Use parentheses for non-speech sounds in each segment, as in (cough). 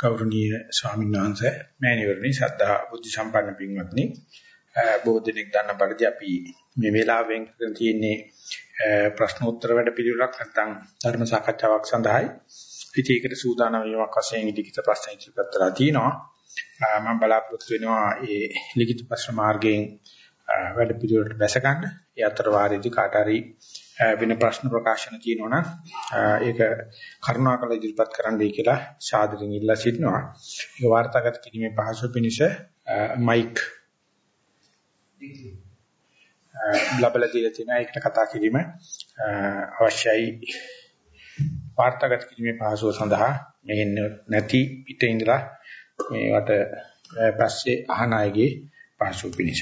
ගෞරවනීය ස්වාමීන් වහන්සේ මෑණිවරණි ශ්‍රද්ධා බුද්ධ සම්පන්න පින්වත්නි. බොහෝ දිනක් ගන්න පරිදි අපි මේ වෙලාවෙන් කරන තියෙන්නේ ප්‍රශ්න උත්තර වැඩ පිළිවෙලක් නැත්නම් ධර්ම සාකච්ඡාවක් සඳහායි. ඉතින් ඒකට සූදානම් වීමක් වශයෙන් ලිඛිත ප්‍රශ්න ඉදිරිපත් කරලා තිනවා මම බලාපොරොත්තු වෙනවා මේ ලිඛිත ප්‍රශ්න මාර්ගයෙන් වැඩ පිළිවෙලට බැස ගන්න. ඒ අතර වාරයේදී කාට හරි වෙන ප්‍රශ්න ප්‍රකාශන තියෙනවා නම් ඒක කරුණාකර ඉදිරිපත් කරන්නයි කියලා සාදරයෙන් ඉල්ලා සිටිනවා. ඒක වාර්තාගත කිරීමේ පහසු පිණිස මයික් ලැබලා දීලා තියෙනවා. ඒකට කතා කිරීම අවශ්‍යයි. වාර්තාගත කිරීමේ පහසුව සඳහා මෙහෙන් නැති පිට ඉඳලා මේවට පස්සේ අහන අයගේ පහසු පිණිස.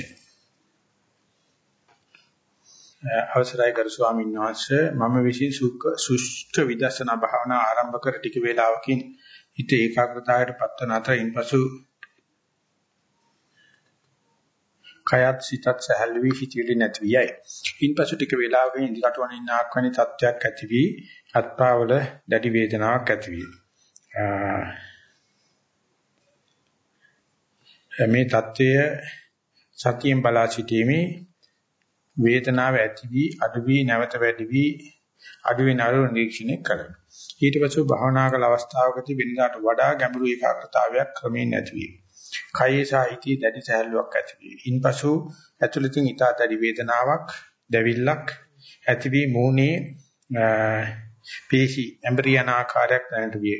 අවසරයි කරු ස්වාමීන් වහන්සේ මම විශ්ින් සුඛ සුෂ්ඨ විදර්ශනා භාවනා ආරම්භ කර ටික වේලාවකින් හිත ඒකාග්‍රතාවයට පත්වන අතර ඉන්පසු කයත් සිතත් සැහැල්ලු වී හිතවිලි නැති වියයි. ඉන්පසු ටික වේලාවකින් ඉදිකට වනින්න ආක්වනි තත්ත්වයක් ඇති වී අත්පාවල දැඩි වේදනාවක් ඇති විය. මේ தත්ත්වය සතියෙන් බලා සිටීමේ වේදනාව ඇති වී අඩු වී නැවත වැඩි වී අඩු වෙන අර නිරීක්ෂණය කරනවා. ඊට පස්සේ භාවනා කළ අවස්ථාවකදී වෙනදාට වඩා ගැඹුරු ඒකාග්‍රතාවයක් ක්‍රමයෙන් නැති වේ. කයේ සාහිතී දැඩි සැහැල්ලුවක් ඇති වේ. ඉන්පසු ඇතුළතින් ඊට දැඩි වේදනාවක්, දැවිල්ලක් ඇති වී මූණේ පේශි එම්බ්‍රියන ආකාරයක් දැනට විය.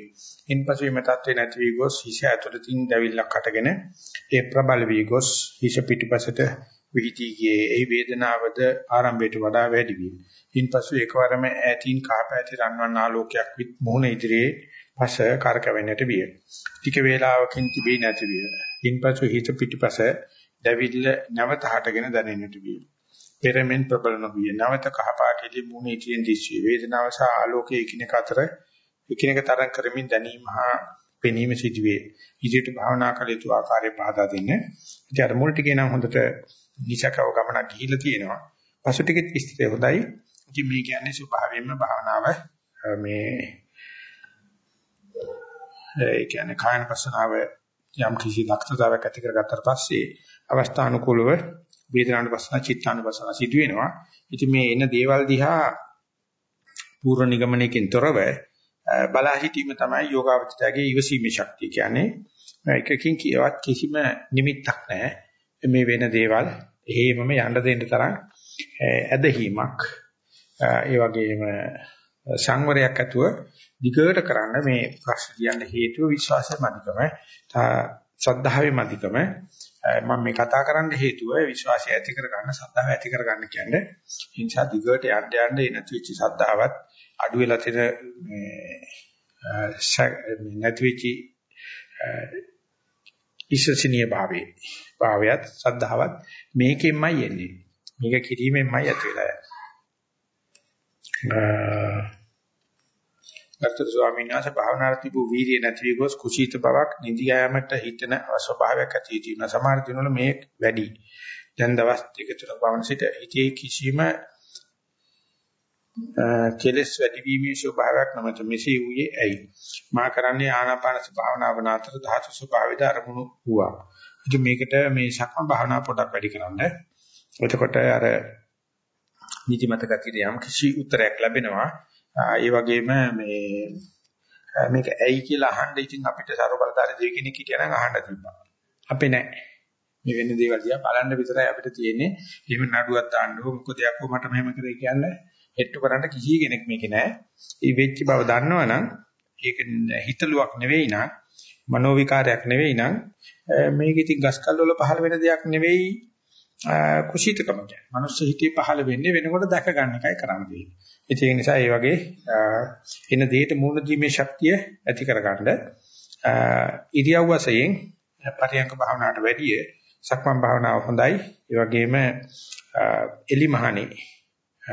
ඉන්පසු මේ තත්ත්වේ නැති වී ගොස් හිස ඇතුළතින් දැවිල්ලක් අටගෙන ඒ ප්‍රබල වී ගොස් හිස පිටිපසට විහිදී ගියේ ඒ වේදනාවද ආරම්භයට වඩා වැඩි විය. ඉන්පසු එකවරම ඈතින් කහපැති රන්වන් ආලෝකයක් විත් මුහුණ ඉදිරියේ පස කරකවෙන්නට විය. ටික වේලාවකින් තිබී නැති විය. ඉන්පසු හිත පිටිපස දැවිල්ල නැවත හටගෙන දැනෙන්නට විය. පෙරමෙන් ප්‍රබල නොවිය. නැවත කහපාටේදී මුහුණ ඉදිරියෙන් දිස්විය. වේදනාව සහ ආලෝකයේ එකිනෙක අතර එකිනෙක තරම් කරමින් දැනීම හා පෙනීම සිදුවේ. ඉදිරියට භාවනා කළ යුතු ආකාරය පහදා දෙන්න. ඉතින් අර මුල් ටිකේ නම් හොඳට නිසකව ගමනක් ගිහිල්ලා තියෙනවා. පසු ටිකෙත් විස්තරය හොඳයි. ඉතින් මේ කියන්නේ ස්වභාවයෙන්ම භාවනාව මේ ඒ කියන්නේ කායන පස්සනාව යම් කිසි දක්ෂතාවයක් ඇති කරගත්තට පස්සේ අවස්ථානුකූලව වේදනානුපස්සන චිත්තානුපස්සන සිදු වෙනවා. ඉතින් මේ එන දේවල් දිහා පූර්ව නිගමනයකින් තොරව බලා සිටීම තමයි යෝගාවචිතයේ ඉවසීමේ ශක්තිය කියන්නේ. එකකින් කියවත් කිසිම නිමිත්තක් නැහැ. මේ වෙන දේවල් එහෙමම යන්න දෙන්න තරම් ඇදහිීමක් ඒ වගේම සංවරයක් ඇතුව දිගට කරන්න මේ ප්‍රශ්න කියන්න හේතුව විශ්වාසය මදිකම ශ්‍රද්ධාවේ මදිකම මම මේ කතා කරන්න හේතුව විශ්වාසය ඇති කරගන්න ශ්‍රද්ධාව ඇති කරගන්න කියන්නේ ඒ නිසා දිගට යන්න යන්න එන තුච්ච ශ්‍රද්ධාවත් අඩු වෙලා තියෙන මේ නැති වෙච්ච ඉස්සසිනිය භාවයේ භාවයත් සද්ධාවත් මේකෙන්මයි එන්නේ. මේක කිරීමෙන්මයි ඇති වෙලා යන්නේ. අර්ථ ස්වාමීන් වහන්සේ භාවනාවට තිබූ වීර්ය නැති වී ගොස් කුසීත බවක් නිදි යාමට හිතන ස්වභාවයක් ඇති වීම සමහර දිනවල මේ වැඩි. දැන් දවස් දෙක තුනක් පමණ සිට හිතේ කිසිම කෙලස් වැඩිවීමේ ස්වභාවයක් නැමත මෙසේ වූයේ ඇයි මා කරන්නේ ආනාපාන භාවනාව නාතර ධාතු ස්වභාවයද අරමුණු වුණා ඉතින් මේකට මේ සක්ම භාවනාව පොඩක් වැඩි කරන්න. එතකොට අර නිදිමත ගතියට යම් කිසි උත්තරයක් ලැබෙනවා. ඒ වගේම මේ මේක ඇයි කියලා අහන්න ඉතින් අපිට සරබලදාරි දෙවි කෙනෙක් හිටියනම් අහන්න තිබ්බා. අපේ නෑ. මේ වෙන දේවල් දිහා බලන්න විතරයි අපිට තියෙන්නේ. එහෙම නඩුවක් දාන්න ඕ මොකද යකෝ මට මෙහෙම කරේ කියන්නේ හෙට්ටු කරන්න කිසි කෙනෙක් මේකේ නැහැ. ඒ වෙච්ච බව දන්නවනම් ඒක හිතලුවක් නෙවෙයි නං. මනෝ විකාරයක් නෙවෙයි නං මේක ඉතින් ගස්කල් වල පහළ වෙන දෙයක් නෙවෙයි කුසීතකම කියන්නේ. මනුස්ස හිතේ පහළ වෙන්නේ වෙනකොට දැක ගන්න එකයි කරන්නේ. ඒ නිසා ඒ වගේ එන දෙයට මූණ දීමේ ශක්තිය ඇති කරගන්න ඉරියව් වශයෙන් පරියංග භාවනාවට වැඩිය සක්මන් භාවනාව හොඳයි. ඒ වගේම එලිමහනේ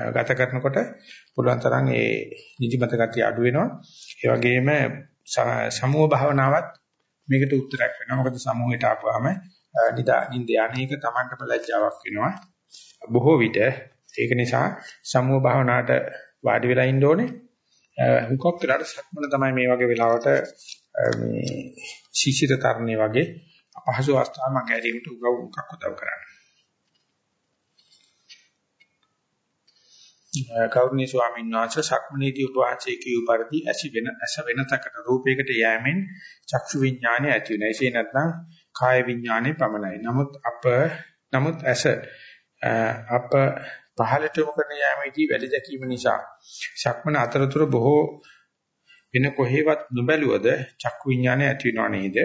ගත කරනකොට පුළුවන් තරම් ඒ නිදිමත ගතිය අඩු වෙනවා. ඒ වගේම සමූහ භාවනාවත් මේකට උත්තරයක් වෙනවා. මොකද සමූහයට ආපුවාම නිදා නින්ද යන්නේක Tamanටම ලැජ්ජාවක් වෙනවා. බොහෝ විට ඒක නිසා සමූහ භාවනාවට වාඩි වෙලා ඉන්න ඕනේ. හුඟක් වෙලාට සක්මන තමයි මේ වගේ වෙලාවට මේ ශිෂිර තරණේ වගේ අපහසු අවස්ථාවක් මම ගැරීමට උදව් මොකක් උදව් කරන්නේ. කෞර්ණී ස්වාමීන් වහන්සේ සක්මනේදී උපවාසයේ කියු පරිදි ඇසි වෙන ඇස වෙනතකට රූපයකට යෑමෙන් චක්ෂු විඥානය ඇති වෙනවා. එසේ නැත්නම් කාය විඥානය පමණයි. නමුත් අප නමුත් ඇස අප පහළට මොකද යෑමේදී වැඩි දැකීම නිසා සක්මන අතරතුර බොහෝ වෙන කොහෙවත් නොබැලුවද චක්කු විඥානය ඇති වෙනව නේද?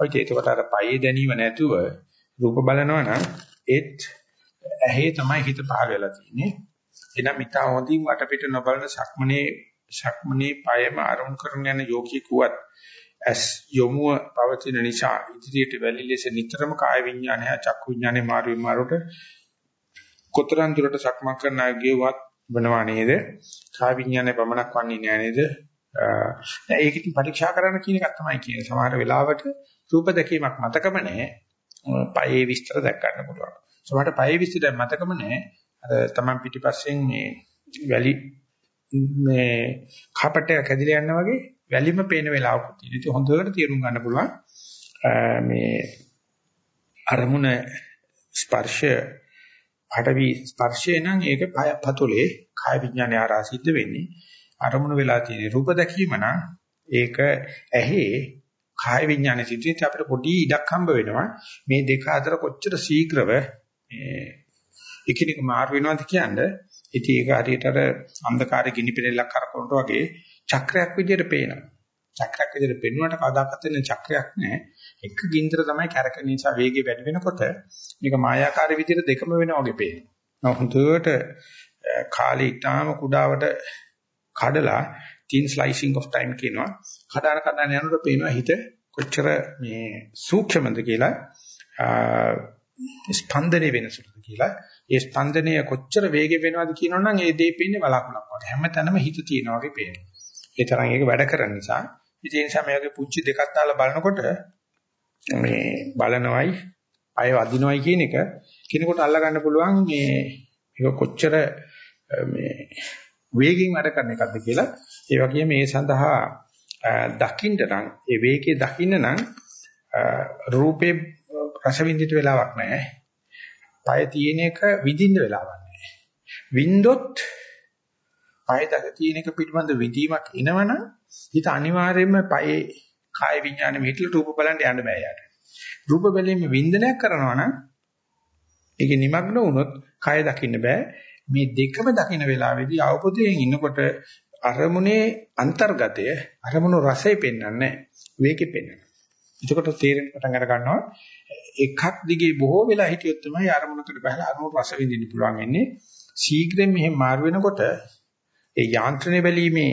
ඔය ඒකට අර පයේ දැනීම නැතුව රූප බලනවා නම් ඒත් ඇහි තමයි හිත පහළ වෙලා තියෙන්නේ. එනම් ඊට හොඳින් වටපිට නොබලන සක්මනේ සක්මනේ පයම අරුම් කරන යන යෝගීකුවත් ඇස් යොමුව පවතින නිසා ඉදිරියට වැලි ලෙස නිතරම කාය විඥානය චක්කු විඥානය මාරු මාරුට කොතරම් දුරට සක්මන් කරන අයගේවත් වෙනවා නේද? කාය විඥානය පමණක් වන්නේ නෑ නේද? ඒක ඉතින් පරීක්ෂා කරන්න කියන එකක් තමයි කියන්නේ. සමහර වෙලාවට රූප දැකීමක් මතකම නැහැ. පයේ විස්තර දැක් ගන්න පුළුවන්. සමහරට පයේ විස්තර මතකම නැහැ. අර Taman පිටිපස්සෙන් මේ වැලි මේ කපටය කැදිලා යනවා වගේ වැලිම පේන වෙලාවක තියෙන. ඉතින් හොඳට තේරුම් ගන්න පුළුවන් මේ අරමුණ ස්පර්ශය පටවි ස්පර්ශය නම් ඒක පතුලේ කාය විඥානය ආරා සිද්ධ වෙන්නේ. අරමුණු වෙලා තියෙන රූප දැකීම නම් ඒක ඇහි කාය විඥානයේ සිටින අපිට පොඩි ඉඩක් හම්බ වෙනවා මේ දෙක අතර කොච්චර ශීඝ්‍රව මේ එකිනෙක මාරු වෙනවද කියන්නේ ඉතින් ඒක හරියට අර අන්ධකාරයේ ගිනි පෙරෙල්ලක් කරකවනට වගේ චක්‍රයක් විදිහට පේනවා. චක්‍රයක් විදිහට පෙන්වන්නට කවදාකවත් වෙන චක්‍රයක් නැහැ එක ගින්දර තමයි කැරකෙන නිසා වේගය වැඩි වෙනකොට මේක මායාකාරී විදිහට දෙකම වෙනවා වගේ පේනවා. හොඳට කාලේ ඊටාම කුඩාවට කඩලා thin slicing of time කියනවා. කඩන කඩන යනකොට පේනවා හිත කොච්චර මේ සූක්ෂමද කියලා. ස්පන්දනය වෙනසුලද කියලා. ඒ ස්පන්දනය කොච්චර වේගෙ වෙනවද කියනවනම් ඒ දේ පේන්නේ බලාකුණක් වගේ. හැමතැනම හිත තියෙනවා වගේ පේනවා. ඒ තරම් ඒක වැඩ කරන නිසා ඉතින් ඒ නිසා මේ වගේ පුංචි දෙකක් දාලා බලනකොට මේ බලනවයි අය වදිනවයි කියන එක කෙනෙකුට අල්ලා ගන්න පුළුවන් මේ ඒක කොච්චර මේ වේගෙන් වැඩ කරන එකක්ද කියලා ඒ වගේම මේ සඳහා දකින්න නම් ඒ වේගයේ දකින්න නම් රූපේ රස විඳිට වෙලාවක් නැහැ. පය තියෙන එක විඳින්න වෙලාවක් නැහැ. වින්දොත් පය දක තියෙන එක පිළිබඳ විඳීමක් එනවනම් හිත අනිවාර්යයෙන්ම පයේ කාය විඥානෙ මෙහිట్లా රූප බලන්න යන්න බෑ යාට. රූප බැලීමේ වින්දනයක් කරනවා නම් ඒකේ නිමග්න වුණොත් කය දකින්න බෑ. මේ දෙකම දකින්න වෙලාවේදී අවබෝධයෙන් ඉන්නකොට අරමුණේ අන්තර්ගතය අරමුණු රසය පෙන්වන්නේ වේගෙ පෙන්වනවා. එතකොට තේරෙන්න පටන් අර ගන්නවා එකක් දිගේ බොහෝ වෙලා හිටියොත් තමයි අරමුණකට බහලා අරමුණු රස විඳින්න පුළුවන් වෙන්නේ. ශීඝ්‍රයෙන් මෙහෙම මාරු වෙනකොට ඒ යාන්ත්‍රණය බැලීමේ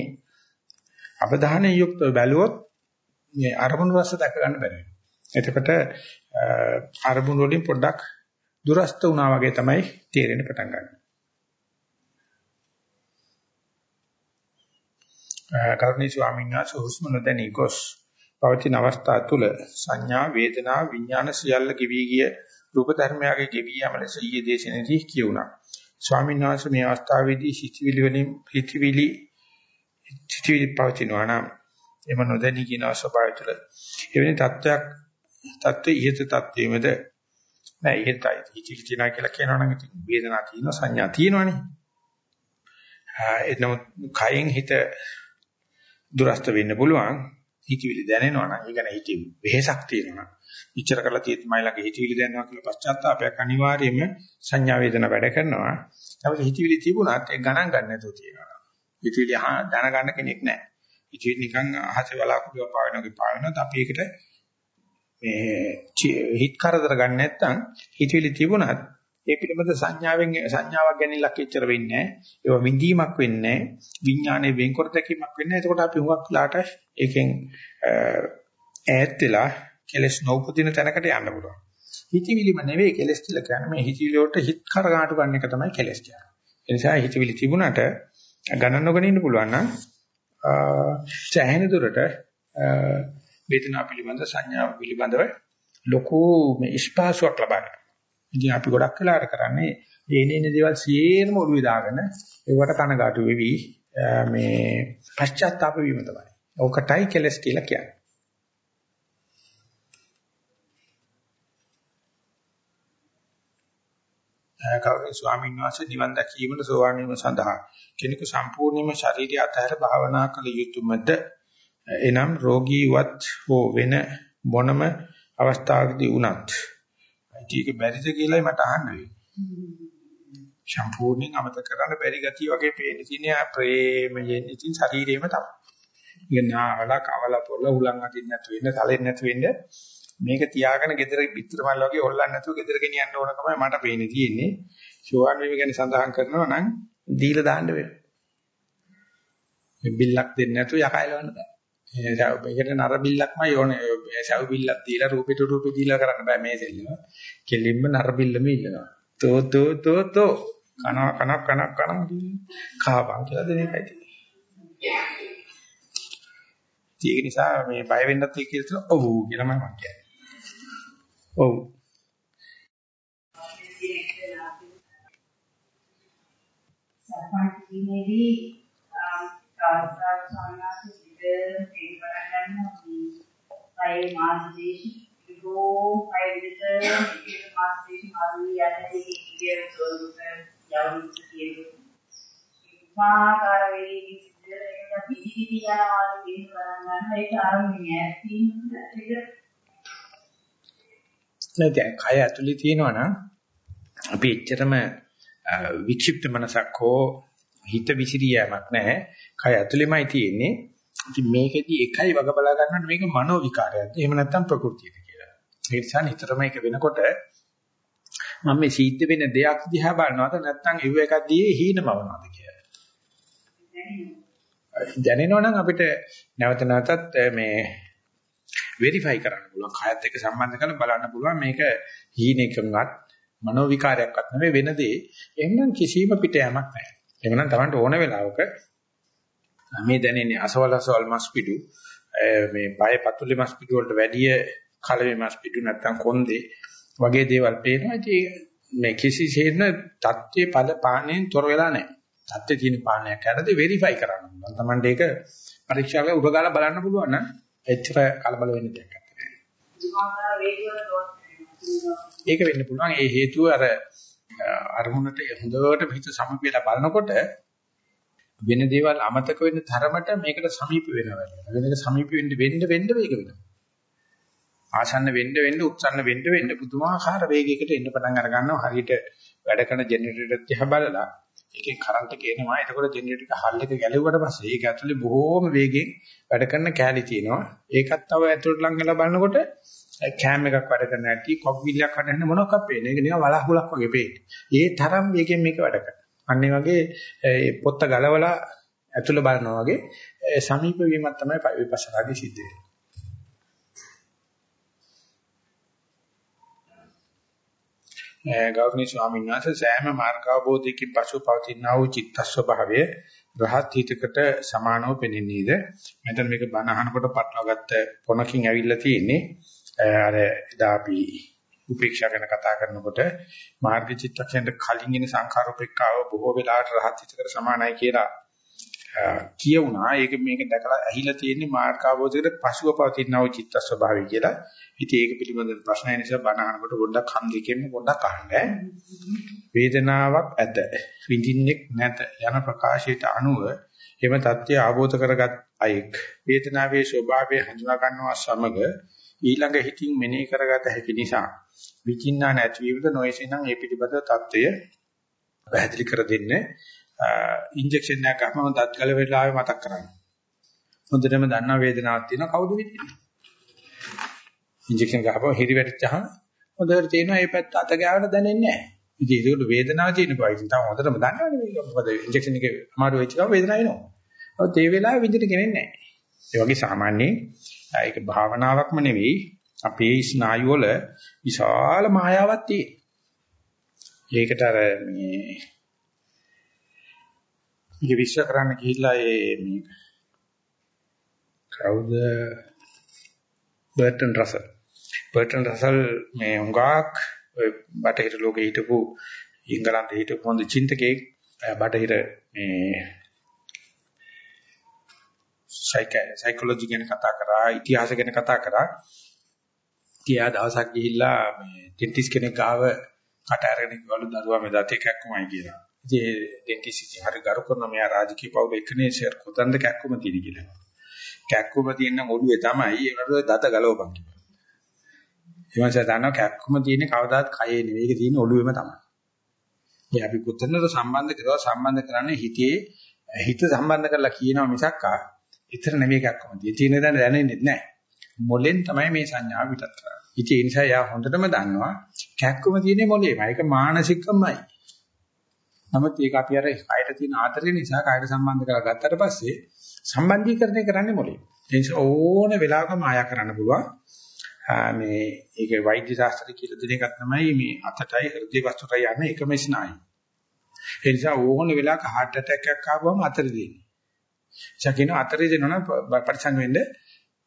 අවධානය යුක්තව බැලුවොත් මේ අරමුණු රස දැක ගන්න බැරි වෙනවා. එතකොට අරමුණු වලින් පොඩ්ඩක් දුරස්ත වුණා වගේ තමයි තේරෙන්න පටන් ගන්නේ. කරුණී ස්වාමීන් වහන්සේ හුස්ම නොදැනී ගොස් පවතින අවස්ථා තුල සංඥා වේදනා විඥාන සියල්ල ගෙවි ගිය රූප ධර්මයාගේ ගෙවි යම ලෙස ඊයේ දේශනේදී කියුණා. ස්වාමීන් වහන්සේ මේ අවස්ථාවේදී සිතිවිලි වලින් සිතිවිලි සිතිවිලි පවතිනවා නම් එම නොදැනී කියන ස්වභාවය තුළ එවැනි තත්ත්වයක් තත්ත්වයේ ඉහත තත්ත්වෙමද නෑ ඉහතයි හිතිවිලි තියනා කියලා කියනවා නම් ඉතින් වේදනා තියෙනවා සංඥා තියෙනවනේ. එතන කයෙන් හිත දුරස්ත වෙන්න පුළුවන්. හිතවිලි දැනෙනවා නම් ඒ කියන්නේ හිතේ වෙහසක් තියෙනවා. ඉච්චර කරලා තියෙත් මයි ළඟ හිතවිලි දැනනවා කියලා පශ්චාත්තාවයක් අනිවාර්යයෙන්ම සංඥා වේදනා වැඩ කරනවා. නමුත් හිතවිලි තිබුණත් ඒක ගණන් ගන්න නැතුව තියෙනවා. හිතවිලි දැනගන්න කෙනෙක් නැහැ. හිතවිලි නිකන් අහසේ බලාකුඩුව පාවෙනවා පාවෙනත් අපි ඒකට මේ හිත කරදර ගන්න නැත්නම් හිතවිලි තිබුණත් ඒ පිළිබඳ සංඥාවෙන් සංඥාවක් ගැන ලක්ෙච්චර වෙන්නේ නැහැ. ඒවා විඳීමක් වෙන්නේ නැහැ. විඥානයේ වෙන්කර දැකීමක් වෙන්නේ නැහැ. එතකොට අපි හුඟක් ලාට ඒකෙන් ඈත් වෙලා කෙලස් නොඋපදින තැනකට යන්න පුළුවන්. හිතවිලිම නෙවෙයි කෙලස් කියලා කියන්නේ මේ හිතවිලි වලට හිත කරගාටු ගන්න එක තමයි කෙලස් කියන්නේ. ඒ නිසා හිතවිලි තිබුණට ගණන් නොගෙන ඉන්න පුළුවන් නම් සෑහෙන දුරට වේදනාව පිළිබඳ සංඥාව පිළිබඳව ලොකු මේ ස්පාසුවක් ලබා ගන්න. ඉතින් අපි ගොඩක් වෙලාට කරන්නේ දේනේන දේවල් සියරම ඔළුවේ දාගෙන ඒවට කනගාටු වෙවි මේ පශ්චාත්තාප වීම තමයි. ඕකටයි කෙලස් කියලා කියන්නේ. කවුරුන් ස්වාමීන් වහන්සේ නිවන් දැකීමන සෝවාන් වීම සඳහා කෙනෙකු සම්පූර්ණයෙන්ම ශරීරය අතහැර භාවනා කළ යුතුමද එනම් රෝගීවත් හෝ වෙන මොනම අවස්ථාවකදී වුණත් ඒක බැරිද කියලායි මට අහන්න වෙන්නේ. සම්පූර්ණයෙන් අමතක කරන්න බැරි ගතිය වගේ පේන තියෙන ප්‍රේමයෙන් ඉතින් ශරීරේම තමයි. ඉතින් නාවල කවල පොළ උලන් අදින්න නැතු වෙන්න, තලෙන්න නැතු වෙන්න මේක තියාගෙන ගෙදර පිටර මල් වගේ හොල්ලන්න නැතුව ගෙදර ගෙනියන්න ඕනකමයි මට පේන්නේ තියෙන්නේ. ෂෝවන් වීම ගැන සඳහන් කරනවා නම් දීලා දාන්න වෙනවා. මේ බිල්ලක් දෙන්නේ නැතුව යකයලවන්න බෑ. මේකට නර බිල්ලක්මයි ඕනේ. සව් බිල්ලක් දීලා රූපෙට රූපෙ දීලා කරන්න බෑ මේ දෙල්ලම. කෙලින්ම නර බිල්ලම ඉල්ලනවා. තෝ තෝ තෝ තෝ කන කන කන කන කාපන් කියලා දෙන එකයි තියෙන්නේ. ඒක නිසා මේ බය වෙන්නත් ඒක කියලා ඔව් කියලා මම කියන්නේ. ඔව්. සර්පන්තිනේදී ආස්වාද සම්මාස විද තේරුම් ගන්න මේ මාස දේශි විගෝ අය විද ඒක මාස දේශි මාරුයි යන්නේ ඉතිරිය ස්වරූප යවුත් කියන මාකාර වේගී සිද්ධ වෙන පිළිවිදි යනවා කියන කරන් ගන්න ඒක ආරම්භය ඇතින් ඒක නැහැ දැන් කය ඇතුලේ තියෙනවා නම් අපි එච්චරම වික්ෂිප්ත මනසක් හෝ හිත විසිරියමක් නැහැ. කය ඇතුලේමයි තියෙන්නේ. ඉතින් මේකෙදි එකයි වග බලා ගන්නට මේක මනෝ විකාරයක්ද? එහෙම නැත්නම් ප්‍රകൃතියද කියලා. ඒ නිසා නිතරම ඒක වෙනකොට මම මේ සීද්ධ වෙන දෙයක් දිහා බලනවද නැත්නම් ඉව එකක් දිහේ හීනමවනවද කියලා. දැනෙනවනම් අපිට නැවත නැවතත් මේ වෙරිෆයි කරන්න පුළුවන්. කායත් එක්ක සම්බන්ධ කරලා බලන්න පුළුවන් මේක හීනෙකවත් මනෝ විකාරයක්වත් නෙවෙයි වෙන දේ. එහෙනම් කිසිම පිට යamak නැහැ. එහෙනම් Tamanට ඕන වෙලාවක මේ දැනෙන්නේ අසවල් අසවල් මස් පිටු මේ බය පතුලේ මස් පිටු වලට වැඩිය කලවේ මස් පිටු නැත්තම් කොන්දේ වගේ දේවල් පේනවා. ඉතින් මේ කිසිසේත්ම தත්ත්වයේ ඵල පාණයෙන් තොර වෙලා නැහැ. தත්ත්වයේ තියෙන පාණයක් යනදී වෙරිෆයි කරන්න පුළුවන්. Tamanට ඒක පරීක්ෂාවේ උඩගාලා බලන්න පුළුවන් නම් එච්චර කලබල වෙන්න දෙයක් නැහැ. ඒක වෙන්න පුළුවන්. ඒ හේතුව අර අරමුණට හොඳට හිත සමපියලා බලනකොට වෙන දේවල් අමතක වෙන්න තරමට මේකට සමීප වෙනවා. වෙනක සමීප වෙන්න වෙන්න වෙන්න වේග වෙනවා. ආසන්න වෙන්න වෙන්න උත්සන්න වෙන්න වෙන්න පුදුමාකාර වේගයකට එන්න පටන් අර ගන්නවා. හරියට වැඩ කරන ජෙනරේටර් දිහා බලලා ඒකේ කරන්ට් එක එනවා. එතකොට ජෙනරේටර් එක හල් එක ගැලෙව්වට පස්සේ ඒක ඇතුලේ බොහෝම වේගෙන් වැඩ කරන කෑලි තියෙනවා. ඒකත් තව ඇතුලට ලං වෙලා බලනකොට කෑම් එකක් වැඩ කරන හැටි, කොක් විල්ලක් වැඩ කරන මොනවාක් පේන්නේ. ඒක නිකන් වලහුලක් වගේ පේන්නේ. ඒ තරම් වේගෙන් මේක වැඩ කරනවා. අන්න ඒ වගේ පොත්ත ගලවලා ඇතුළ බලනවා වගේ සමීප වීමක් තමයි විපස්සනාදී සිද්ධ වෙන්නේ. ගෞරවනීය ස්වාමීන් වහන්සේ සෑම මාර්ගාවබෝධයකින් පසු පවතිනා වූ චිත්ත ස්වභාවය රහත් හිතකට සමානව පෙනෙන්නේද මෙතන මේක බණ අහනකොට පටලවාගත්ත පොණකින් ඇවිල්ලා තියෙන්නේ අර එදා අපි උපේක්ෂා ගැන කතා කරනකොට මාර්ග චිත්තක්ෂණයට කලින් ඉන සංඛාර උපේක්ඛාව බොහෝ වෙලාවට රහත් හිතකට සමානයි කියලා කියුණා. ඒක මේක දැකලා ඇහිලා තියෙන්නේ මාර්ගාවබෝධයකට පසුව පවතිනා වූ චිත්ත ස්වභාවය කියලා. ඉතින් ඒක පිළිබඳව ප්‍රශ්නය නිසා බණ අහනකොට පොඩ්ඩක් කන් දෙකෙන් පොඩ්ඩක් අහන්න. වේදනාවක් ඇත. විඳින්නෙක් නැත. යන ප්‍රකාශයට අනුව එම தත්ත්වය ආબોධ කරගත් අයෙක් වේදනාවේ ස්වභාවය හඳුනා ගන්නවා සමග ඊළඟ හිතින් මෙනෙහි කරගත හැකි නිසා විචින්නා නැතිවීමද නොයසෙනම් ඒ පිටිපද தত্ত্বය පැහැදිලි කර දෙන්නේ ඉන්ජෙක්ෂන් එකක් ගහම දත් ගල වෙලාවේ මතක් කරගන්න. හොඳටම දන්නා වේදනාවක් තියෙනවා කවුද විදින්නේ? ඉන්ජෙක්ෂන් ගහපුවා හිරි වැටිච්චහම හොඳට තේනවා මේ පැත්ත අත ගෑවට දැනෙන්නේ නැහැ. ඉතින් ඒක වේදනාව තියෙනවා. ඉතින් තමයි හොඳටම දන්නවනේ මේක මොකද ඉන්ජෙක්ෂන් එකේ අමාරු වෙච්ච ගමන් වේදනාව එනවා. ඔව් ඒ වෙලාවේ විදිහට ගෙනෙන්නේ නැහැ. ඒ වගේ සාමාන්‍යයෙන් ඒක භාවනාවක්ම නෙවෙයි. අපේ ස්නායු වල විශාල මායාවක් තියෙන. ඒකට අර මේ මේක විශ්ව කරන්න ගිහිල්ලා ඒ මේ කවුද? Burton Russell. බර්ටන් රසල් මේ හුඟක් බටහිර ලෝකේ හිටපු ඉංගලන්තේ හිටපු හොඳ චින්තකයෙක්. බටහිර මේ සයිකොලොජි ගැන කතා කරා ඉතිහාස ගැන කතා කරා තියා දවසක් ගිහිල්ලා මේ ඩෙන්ටිස් කෙනෙක් ගාව කට අරගෙන ගිහවලු දරුවා මේ දත එකක්මයි කියලා. ඉතින් ඩෙන්ටිස්ට් ඉතින් හරි ගරු කරන මෙයා රාජකීය පවුල එකනේ ෂෙයාර් කොතනද කැක්කුම තියෙන කියලා. කැක්කුම තියෙන ඔළුවේ තමයි ඒකට දත ගලවපන් කියලා. ඒ වගේ දන්නවා කැක්කුම තියෙන්නේ කවදාත් කයේ නෙවෙයි ඒක තියෙන්නේ ඔළුවේම තමයි. ඒ අපි කොතනද සම්බන්ධ කරලා සම්බන්ධ කරන්නේ හිතේ හිත සම්බන්ධ කරලා කියනවා මිසක් ආ ඊතර නෙවෙයි කැක්කුම තියෙන්නේ. තියෙන දන්න දැනෙන්නේ නැහැ. මොලෙන් තමයි මේ සංඥාව පිටත් කරන්නේ. ඉතින් ඒ නිසා යා හොඳටම දන්නවා කැක්කුම තියෙන්නේ මොලේමයි. ඒක මානසිකමයි. නමුත් ඒක අපි අර කයට තියෙන ආතරය නිසා කයට සම්බන්ධ කරලා ගත්තට පස්සේ සම්බන්ධීකරණය කරන්නේ මොලේ. ඒ නිසා ඕන වෙලාවක මායා කරන්න පුළුවන්. මේ ඒක වෛද්‍ය ශාස්ත්‍රය කියලා දෙන එකක් තමයි මේ අතටයි හෘද වස්තුටයි යන්නේ එකම ස්නායු. ඒ නිසා ඕන වෙලාවක heart attack එකක් ආවම අතර දෙන්නේ. ශකින අතරේ දෙනවනම් පරිසංග වෙන්න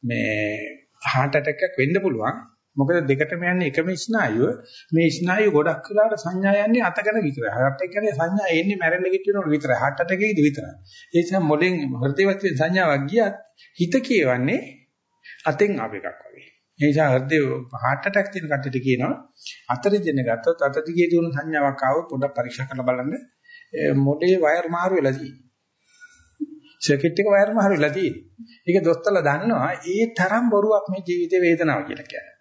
මේ heart attack එකක් වෙන්න පුළුවන්. මොකද දෙකටම යන්නේ එකම ස්නායුව. මේ ස්නායුව ගොඩක් වෙලාවට සංඥා යන්නේ අත ගැන විතරයි. heart attack ගැන සංඥා එන්නේ මැරෙන්න කිට්ටුනොත් විතරයි. heart attack එකේදී විතරයි. ඒ නිසා මොලෙන් හෘදේවත් සංඥාවක් ගියත් හිත කියවන්නේ අතෙන් ආව එකක් වගේ. ඒ නිසා හෘදේ heart attack තියෙන කට්ටියට කියනවා අතර දෙන ගත්තොත් අත දිගේ තියෙන සංඥාවක් ආවොත් පොඩ්ඩක් පරීක්ෂා කරලා බලන්න මොලේ වයර් මාරු වෙලා තියෙන්නේ. සර්කිට් එක වයර් මාරු වෙලා තියෙන්නේ. ඒක දොස්තරලා දන්නවා ඒ තරම් බොරුවක් මේ ජීවිතේ වේදනාව කියලා කියන්නේ.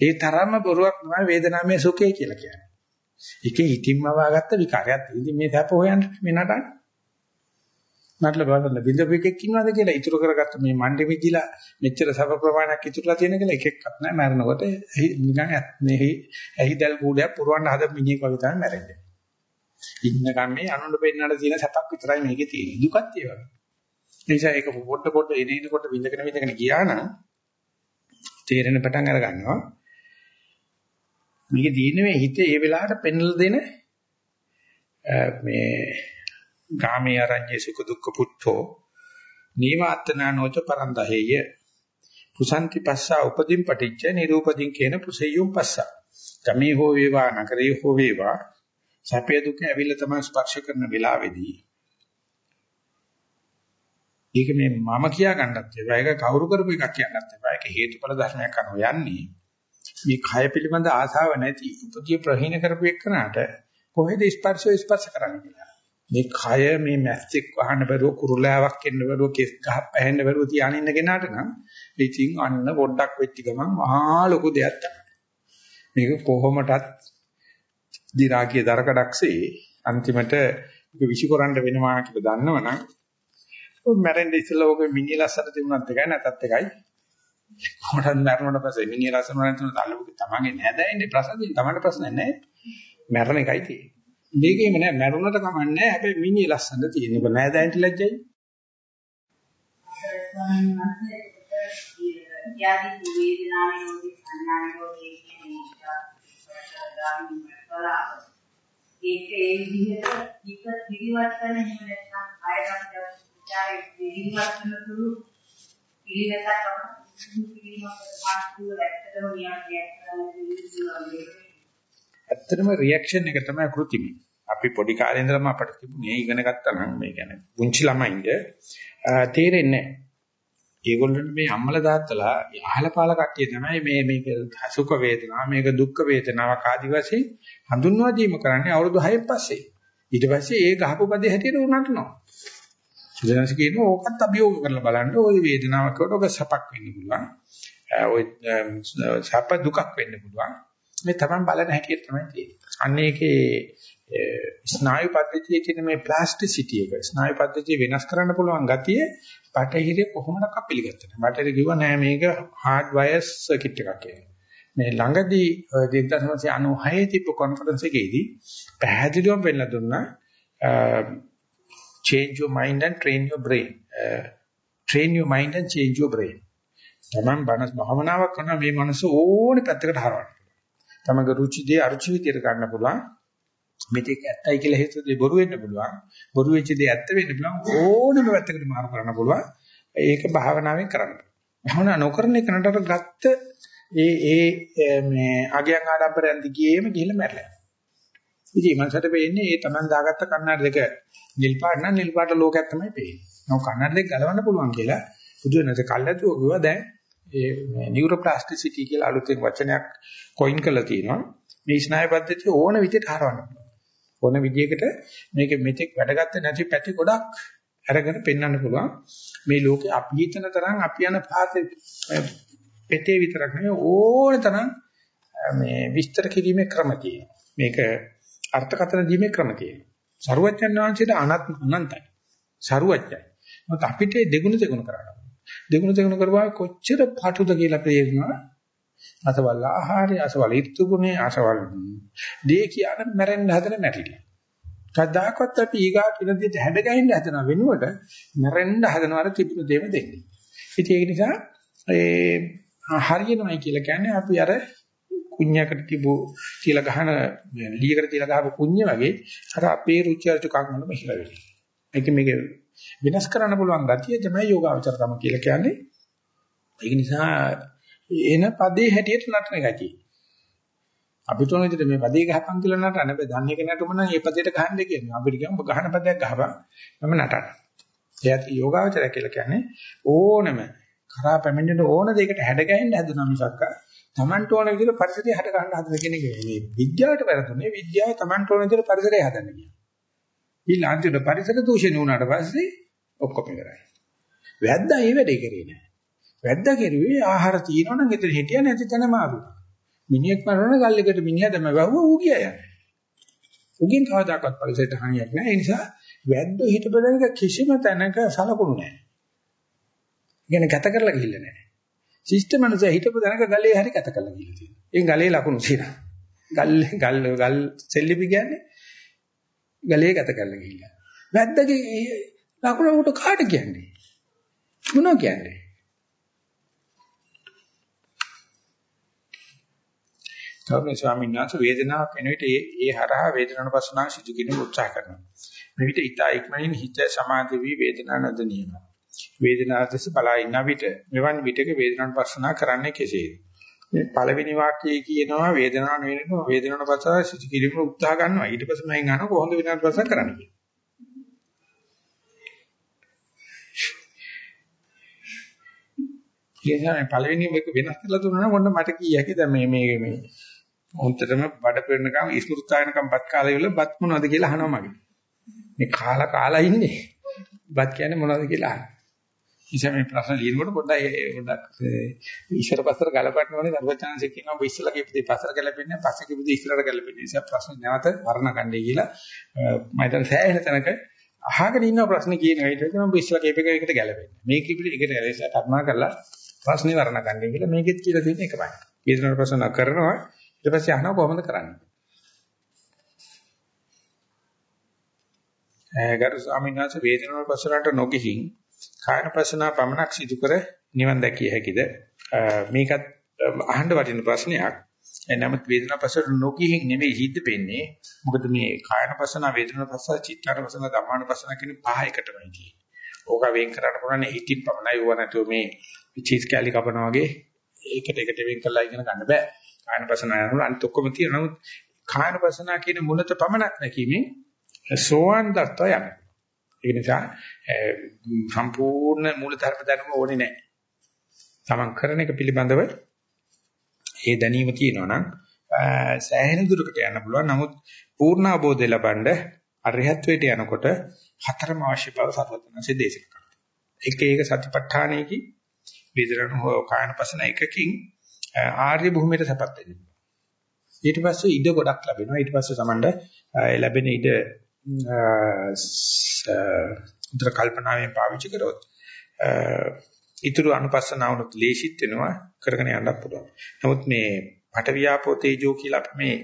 ඒ තරම්ම බොරුවක් තමයි වේදනාවේ සුඛය කියලා කියන්නේ. ඒකේ හිතින්ම වාගත්ත විකාරයක්. ඉතින් මේ සැප හොයන්න මේ නටන්නේ. නටල බලන්න බින්දපු එකෙක් ඉන්නවද කියලා ඉතුරු කරගත්ත මේ මණ්ඩෙ මිදිලා මෙච්චර සැප ප්‍රමාණයක් ඉතුරුලා තියෙන කියලා එකෙක්වත් නැහැ මැරෙනකොට නිකන් මේ ඇහිදල් කූඩයක් පුරවන්න හද මිනිහෙක් වගේ තමයි මැරෙන්නේ. ඉන්නකම් මේ අනුන්ට පෙන්නන්න තියෙන සැපක් විතරයි මේකේ තියෙන්නේ. දුකත් ඒ වගේ. ඒ නිසා ඒක පොඩ පොඩ එනේනකොට විඳගෙන විඳගෙන ගියා නම් තේරෙන පටන් අර ගන්නවා. මේකේ තියෙන්නේ මේ හිතේ ඒ වෙලාවට පෙන්වලා දෙන මේ ගාමී අරඤ්ඤේ සුඛ දුක්ඛ පුත්තෝ නීවාත්තනානෝච පරන්දහෙය පුසන්ති පස්සා උපදීන් පටිච්ච නිරූපදීන් කියන පුසෙයුම් පස්සා ගමේ හෝ වේවා නගරේ හෝ වේවා සැපේ දුක ඇවිල්ලා තමයි ස්පර්ශ කරන වෙලාවේදී ඒක මේ මම කියා ගන්නත් එපා. ඒක කවුරු කරපු එකක් කියන්නත් එපා. ඒක හේතුඵල ධර්මයක් අනුව යන්නේ. මේ කය පිළිබඳ ආසාව නැති උපදී ප්‍රහීන කරපු එක්කනට කොහෙද ස්පර්ශය ස්පර්ශ කරන්නේ කියලා. මේ කය මේ මැස්සෙක් වහන්න බැරුව කුරුලාවක් එන්න බැරුව කෙස් ගහ පැහෙන්න බැරුව තියාගෙන ඉන්න කෙනාට නම් ඉතින් අන්න පොඩ්ඩක් වෙච්ච ගමන් මහා ලොකු දෙයක් තමයි. මේක කොහොමටත් දි රාගයේ දරකඩක්සේ අන්තිමට ඒක විසිකරන්න වෙනවා කියලා දන්නවනම් ඔය මැරෙන්න ඉස්සෙල්ලා ඔක මිනිහ ලස්සට තිබුණත් එකයි නැතත් එකයි. කොහොමද මැරුණාට පස්සේ මිනිහ ලස්සන නැතුන තල්ලුක තමන්ගේ නෑදෑයිනේ ප්‍රශ්නේ තමන්ට ප්‍රශ්න නැහැ. මැරණ එකයි තියෙන්නේ. මේකේම නෑ මැරුණට කමන්නේ හැබැයි මිනිහ ලස්සන තියෙන. ඔබ නෑදෑයින්ට ලැජ්ජයි. යාදී වේදනාවේ යෝගී සංඥාවේ යෝගී කියන ඒක ඒ විදිහට හිත පිළිවර්තන එහෙම නැත්නම් ආයතන විචාරයේ පිළිවර්තන තුරු පිළිවෙතක් අපිට පිළිවර්තන මාස්තු ඇත්තටම නියමයක් කරන්න ඇත්තටම රියැක්ෂන් එක තමයි કૃතිම. අපි පොඩි කාලේ ඉඳලම අපිට තිබුණේ ඉගෙන ගත්තා නම් මේ කියන්නේ පුංචි ළමයින්ද තේරෙන්නේ නැහැ. ඒගොල්ලන්ට මේ අම්මලා තාත්තලා අහල පාල කට්ටිය තමයි මේ මේක සුඛ වේදනා මේක දුක්ඛ වේදනාවක් ආදි වශයෙන් හඳුන්වා දීම කරන්නේ අවුරුදු 6න් පස්සේ. ඊට පස්සේ ඒ ගහපු පදේ හැටියට උනටනවා. බුදුරජාණන් කියනවා ඕකත් අභියෝග කරලා බලන්න ওই වේදනාවකට ඔබ සපක් වෙන්න පුළුවන්. ওই සප දුකක් වෙන්න පුළුවන්. මේ තමයි බලන හැටියට තමයි තියෙන්නේ. අන්න ඒකේ ස්නායු පද්ධතියේ තියෙන මේ ප්ලාස්ටිසිටි එක ස්නායු පද්ධතිය වෙනස් කරන්න පුළුවන් ගතිය බටහිරේ කොහොමදක් පිළිගත්තේ නැහැ. බටහිර කිව්වා නෑ මේක hard wire circuit එකක් කියලා. මේ ළඟදී 1996 තිබ්බ කොන්ෆරන්ස් එකේදී පැහැදිලිවම පෙන්නලා දුන්නා change your mind and train your brain. Uh, train your mind and change your brain. තමන් බණ භාවනාවක් කරන මේ මනස ඕනේ පැත්තකට හරවන්න. තමගේ රුචි දේ අරුචි විදියට ගන්න පුළුවන්. මෙතෙක් ඇත්තයි කියලා හිතුව දේ බොරු වෙන්න පුළුවන්. බොරු වෙච්ච දේ ඇත්ත වෙන්න පුළුවන්. ඕනම පැත්තකට මාරු කරන්න පුළුවන්. ඒක භාවනාවෙන් කරන්න. භාවනා නොකරන එකනට ගත්ත ඒ ඒ මේ අගයන් ආඩම්බරයන් දිගේම ගිහිල්ලා මැරලා. ඉතින් මනසට වෙන්නේ ඒ Taman දාගත්ත කන්නඩ දෙක නිල් පාට නම් නිල් පාට ලෝකයක් තමයි පේන්නේ. නෝ කන්නඩ දෙක ගලවන්න පුළුවන් කියලා බුදුරජාණන් කල්ලාතුව කිව්වා දැන් ඒ නියුරෝප්ලාස්ටිසිටි කියලා අලුතෙන් වචනයක් කොයින් කරලා තියෙනවා. මේ ස්නායු පද්ධතිය ඕන විදිහට හරවන්න පුළුවන්. ඕන විදිහකට මේක මෙතෙක් වැඩගත්තේ නැති පැති ගොඩක් අරගෙන පෙන්වන්න පුළුවන්. මේ ලෝකේ අපි හිතන තරම් අපි යන පාතේ පෙතේ විතරක් නෙවෙයි ඕන තරම් මේ විස්තර කිරීමේ ක්‍රම තියෙනවා. මේක අර්ථකථන දීමේ ක්‍රම තියෙනවා. සරුවච්චන් වහන්සේට අනත් අනන්තයි. සරුවච්චයි. මොකද අපිට දෙගුණ දෙගුණ කරන්න. දෙගුණ දෙගුණ කරුවා කොච්චර පාටුද කියලා තේරෙනවා. අසවල් ආහාරය, අසවල් ඍතුගුණේ, අසවල් දේ කියන මැරෙන්න හදන මැරිලි. කවදාකවත් අපි ඊගාට ඉනදිට හැඩගැහෙන්න හදන වෙනුවට මැරෙන්න හදනවර තිබුණු දේම දෙන්නේ. ඉතින් ඒක නිසා ඒ හරියනමයි කියලා කියන්නේ අපි අර කුණ්‍යකට තිබු තියලා ගහන ලියකට තියලා ගහපු කුණ්‍ය වගේ අර අපේ රුචි අරුචිකම් වල මෙහිලා වෙන්නේ. ඒක මේක වෙනස් කරන්න පුළුවන් ගතිය තමයි යෝගාවචර තම කියලා කියන්නේ. ඒක නිසා එන පදේ හැටියට නටන ගතිය. අපිට ඕන විදිහට මේ පදේ ගහපන් කියලා නටන්න බෑ. දන්නේ කෙනාටම නම් මේ පදේට ගහන්න කියන්නේ. අපිට කියමු ඔබ ගහන පදයක් ගහපන්. මම නටන්න. එයාට යෝගාවචරය කියලා කියන්නේ ඕනම කරා පැමිණෙන ඕන දෙයකට හැඩගැහෙන්න හදනවා මිසක් තමන්ට ඕන විදිහට පරිසරය හැඩ ගන්න හදන කෙනෙක් නෙවෙයි. විද්‍යාවට වැරදුනේ විද්‍යාව තමන්ට ඕන විදිහට පරිසරය හදන්න කියන. ඊළඟට පරිසර දූෂණය වුණාට පස්සේ ඔක්කොම ඉවරයි. වැද්දා ඒ වැඩේ කරේ නෑ. වැද්දා කෙරුවේ ආහාර තියෙනවනම් එතන හිටියා නැති තැන මාරු. මිනිහෙක් මරන ගල්ලෙකට මිනිහා දැම වැහුව ඌ ගියා යන්නේ. උගෙන් කවදාකවත් පරිසරයට හානියක් නෑ. ඒ නිසා වැද්දෝ හිටපදනක කිසිම තැනක සලකුණු නෑ. ඉගෙන ගත කරලා ගිහිල්ලා නෑ. ශිෂ්ට මනුස්සය හිටපු තැනක ගලේ හරි ගත කරලා ගිහිල්ලා තියෙනවා. ඒ ගලේ ලකුණු තියෙනවා. ගල් ගල් ගල් සෙල්ලිපි කියන්නේ ගලේ ගත කරලා ගිහිල්ලා. වැද්දගේ ලකුණ උට කාට කියන්නේ? මොනවා කියන්නේ? ගෞරවනීය ස්වාමීන් වහන්සේ වේදනාවක් වෙන විට ඒ ඒ හරහා වේදනාන පස්සනාව සිදු කිරීම උත්සාහ කරනවා. මේ විට ඊට ඉක්මනින් හිත සමාධි වී වේදනා නදනියනවා. වේදනාව දැස බලා ඉන්න විට මෙවන් විටක වේදනාන පස්සනාව කරන්නේ කෙසේද? මේ පළවෙනි වාක්‍යයේ කියනවා වේදනාව නෙවෙනවා වේදනාන පස්සනාව සිදු කිරීම උත්සාහ කරනවා. ඊට පස්සේ මම අහනවා කොහොමද වේදනාන පස්සනාව කරන්නේ කියලා. කියන්නේ පළවෙනි එක වෙනස් කරලා දුන්නා නම් ඔන්න මට කිය හැකි දැන් මේ මේ මේ හොන්තරම බඩ පෙරනකම් ඉස්මෘතායනකම්පත් කාලේ වල බත් මොනවද කියලා අහනවා මගේ. මේ කාලා කාලා ඉන්නේ. බත් කියන්නේ මොනවද කියලා අහනවා. ඉතින් මේ ප්‍රශ්න ලියනකොට පොඩ්ඩක් පොඩ්ඩක් ඉස්සර පස්සට ගලපන්න ඕනේ දරුවචාන්සේ කියනවා ඔබ ඉස්සලා කියපු දේ පස්සට ගලපෙන්නේ පස්සේ කියපු දේ ඉස්සරට ගලපෙන්නේ. ඉතින් ප්‍රශ්න නැවත වර්ණ ගන්නයි කියලා මම හිතන සෑහෙන තැනක අහගෙන ඉන්න ප්‍රශ්න කියන විදිහට කියනවා ඔබ ඉස්සලා කියපු එකට ගැලපෙන්නේ. මේ කිපිට එකට ගැලපෙලා කරුණා කරලා ප්‍රශ්නේ වර්ණ ගන්නයි කියලා මේකෙත් කියලා තියෙන එකමයි. ඊටතර ප්‍රශ්න කරනවා ඊට පස්සේ අහනවා කොහොමද කරන්නේ? ගරු ස්වාමීන් වහන්සේ වේදනාව පස්සරට නොගිහින් කායන ප්‍රශ්න පමණක් සිදු කර නිවන් දැකිය හැකිද? මේකත් අහන්න වටින ප්‍රශ්නයක්. නමුත් වේදනා පස්සට නොගිහින් නෙවෙයි හිත පෙන්නේ. මොකද මේ කායන පස්සන වේදනා පස්සන චිත්තාන පස්සන ධම්මාන පස්සන කියන පහ එකටමයි තියෙන්නේ. ඕක වෙන් කරන්න පුළුවන් හිතින් පමණයි වුණ නැතුව මේ චීස් කැලි කපනවා වගේ ඒකට එකට වෙන් කරලා ඉගෙන ගන්න බෑ. කායන පස්සන යනකොට අනිත් ඔක්කොම තියෙනවා. නමුත් කායන පස්සන කියන මුලත පමණක් නැකීමෙන් සෝවන් දත්ත යනවා. ඒ නිසා සම්පූර්ණ මූලධර්ම දැනුම ඕනේ නැහැ. තමන් කරන එක පිළිබඳව ඒ දැනීම තියෙනවා නම් සෑහෙන දුරකට යන්න පුළුවන්. නමුත් පූර්ණ අවබෝධය ලබනද අරිහත්වයට යනකොට හතරම අවශ්‍ය බව සර්වඥාන්සේ දේශනා කරනවා. එක එක සතිපට්ඨානයේකි විදරණ හෝ කායනපසන එකකින් ආර්ය භූමියට සපත් වෙනවා. ඊට පස්සේ ඉඩ ගොඩක් ලැබෙනවා. ඊට පස්සේ සමණ්ඩ ලැබෙන ඉඩ උතර කල්පනාවෙන් පාවිච්චි කරොත් ඊතුරු අනුපස්සනාවනොත් ලේසිත් වෙනවා කරගෙන යන්නත් පුළුවන්. නමුත් මේ පටවියාපෝ තේජෝ කියලා අපි මේ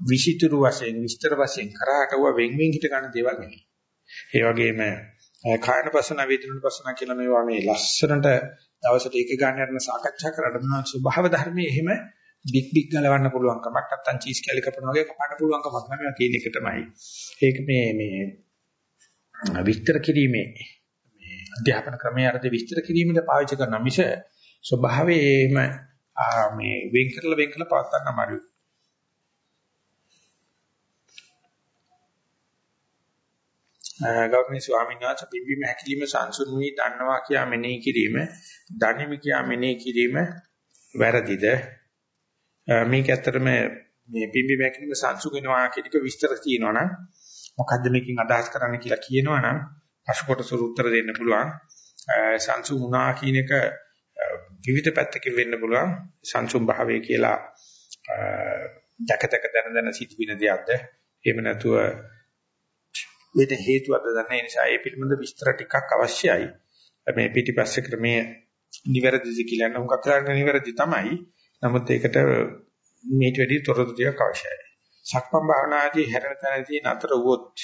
විචිතුරු වශයෙන් විස්තර වශයෙන් කරාටව වෙන් වෙන් හිට ගන්න දේවල් නෙවෙයි. ඒ වගේම කායන පස්සන වේදනන පස්සන කියලා මේවා මේ ලස්සනට දවසට එක ගන්න යන සාකච්ඡා කරලා ස්වභාව ධර්මයේ එහෙම බිග් බිග් ගලවන්න පුළුවන් කමක් නැත්තම් චීස් කැලි කපන වගේ කපන්න පුළුවන් කමක් නැහැ කියන එක තමයි. ඒක මේ මේ විස්තර කිරීමේ මේ අධ්‍යාපන ක්‍රමයේ අර්ථ විස්තර කිරීමේදී පාවිච්චි කරන මිස ස්වභාවයේම මේ වෙන් කරලා වෙන් කරලා පවත් ගන්න අමාරුයි. ගෞරවනීය ස්වාමීන් වහන්සේ පිම්බීම හැකිලිම සංසුන් වී දන්නවා කියා මෙනෙහි කිරීම, දනිමි කියා මෙනෙහි කිරීම වැරදිද? මේක ඇත්තටම මේ පිම්බි මැකිනක සංසුගෙනවා කියන එක විස්තර තියෙනවා නම් මොකද්ද මේකෙන් අදහස් කරන්න කියලා කියනවා නම් පසුකොට සුරුත්තර දෙන්න පුළුවන්. සංසුන් වුණා කියන එක විවිධ පැත්තකින් වෙන්න පුළුවන්. සංසුන් භාවය කියලා ජකතක දැන දැන සිටින දෙයක්ද? එහෙම නැතුව මේට හේතුවක්ද දන්නේ නිසා ඒ පිළිබඳ විස්තර ටිකක් අවශ්‍යයි. මේ පිටිපස්සේ ක්‍රමයේ නිවැරදිද කියලා නම් හුඟක් කරන්නේ නිවැරදි තමයි. නමුත් ඒකට මේට වැඩි තොරතුරු ටිකක් අවශ්‍යයි. සක්මන් භාවනාදී හැරෙන තැනදී නතර වුවොත්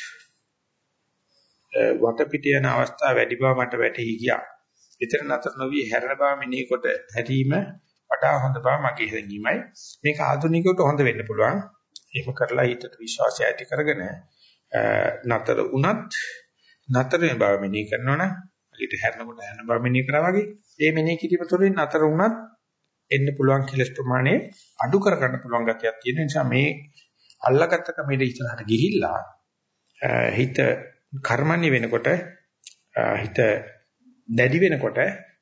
වටපිට යන අවස්ථා වැඩි බව මට වැටහි ගියා. ඊතර නතර නොවි හැරෙන බව මෙනෙහි කොට හැරීම වඩා හොඳ බව මගේ හැඟීමයි. මේක ආධුනිකයට හොඳ වෙන්න පුළුවන්. එහෙම කරලා හිතට විශ්වාසය ඇති කරගෙන නතර වුණත් නතර වෙන බව මෙනෙහි කරනවනම් ඊට හැරෙනකොට හැරෙන බව මෙනෙහි කරා වගේ ඒ මෙනෙහි කිරීම තුළින් නතර වුණත් එන්න පුළුවන් කෙලස් ප්‍රමාණය අඩු කර ගන්න පුළුවන් ගතියක් තියෙන නිසා මේ අල්ලගත්ත කමෙට ඉස්සරහට ගිහිල්ලා හිත කර්මන්නේ වෙනකොට හිත දැඩි වෙනකොට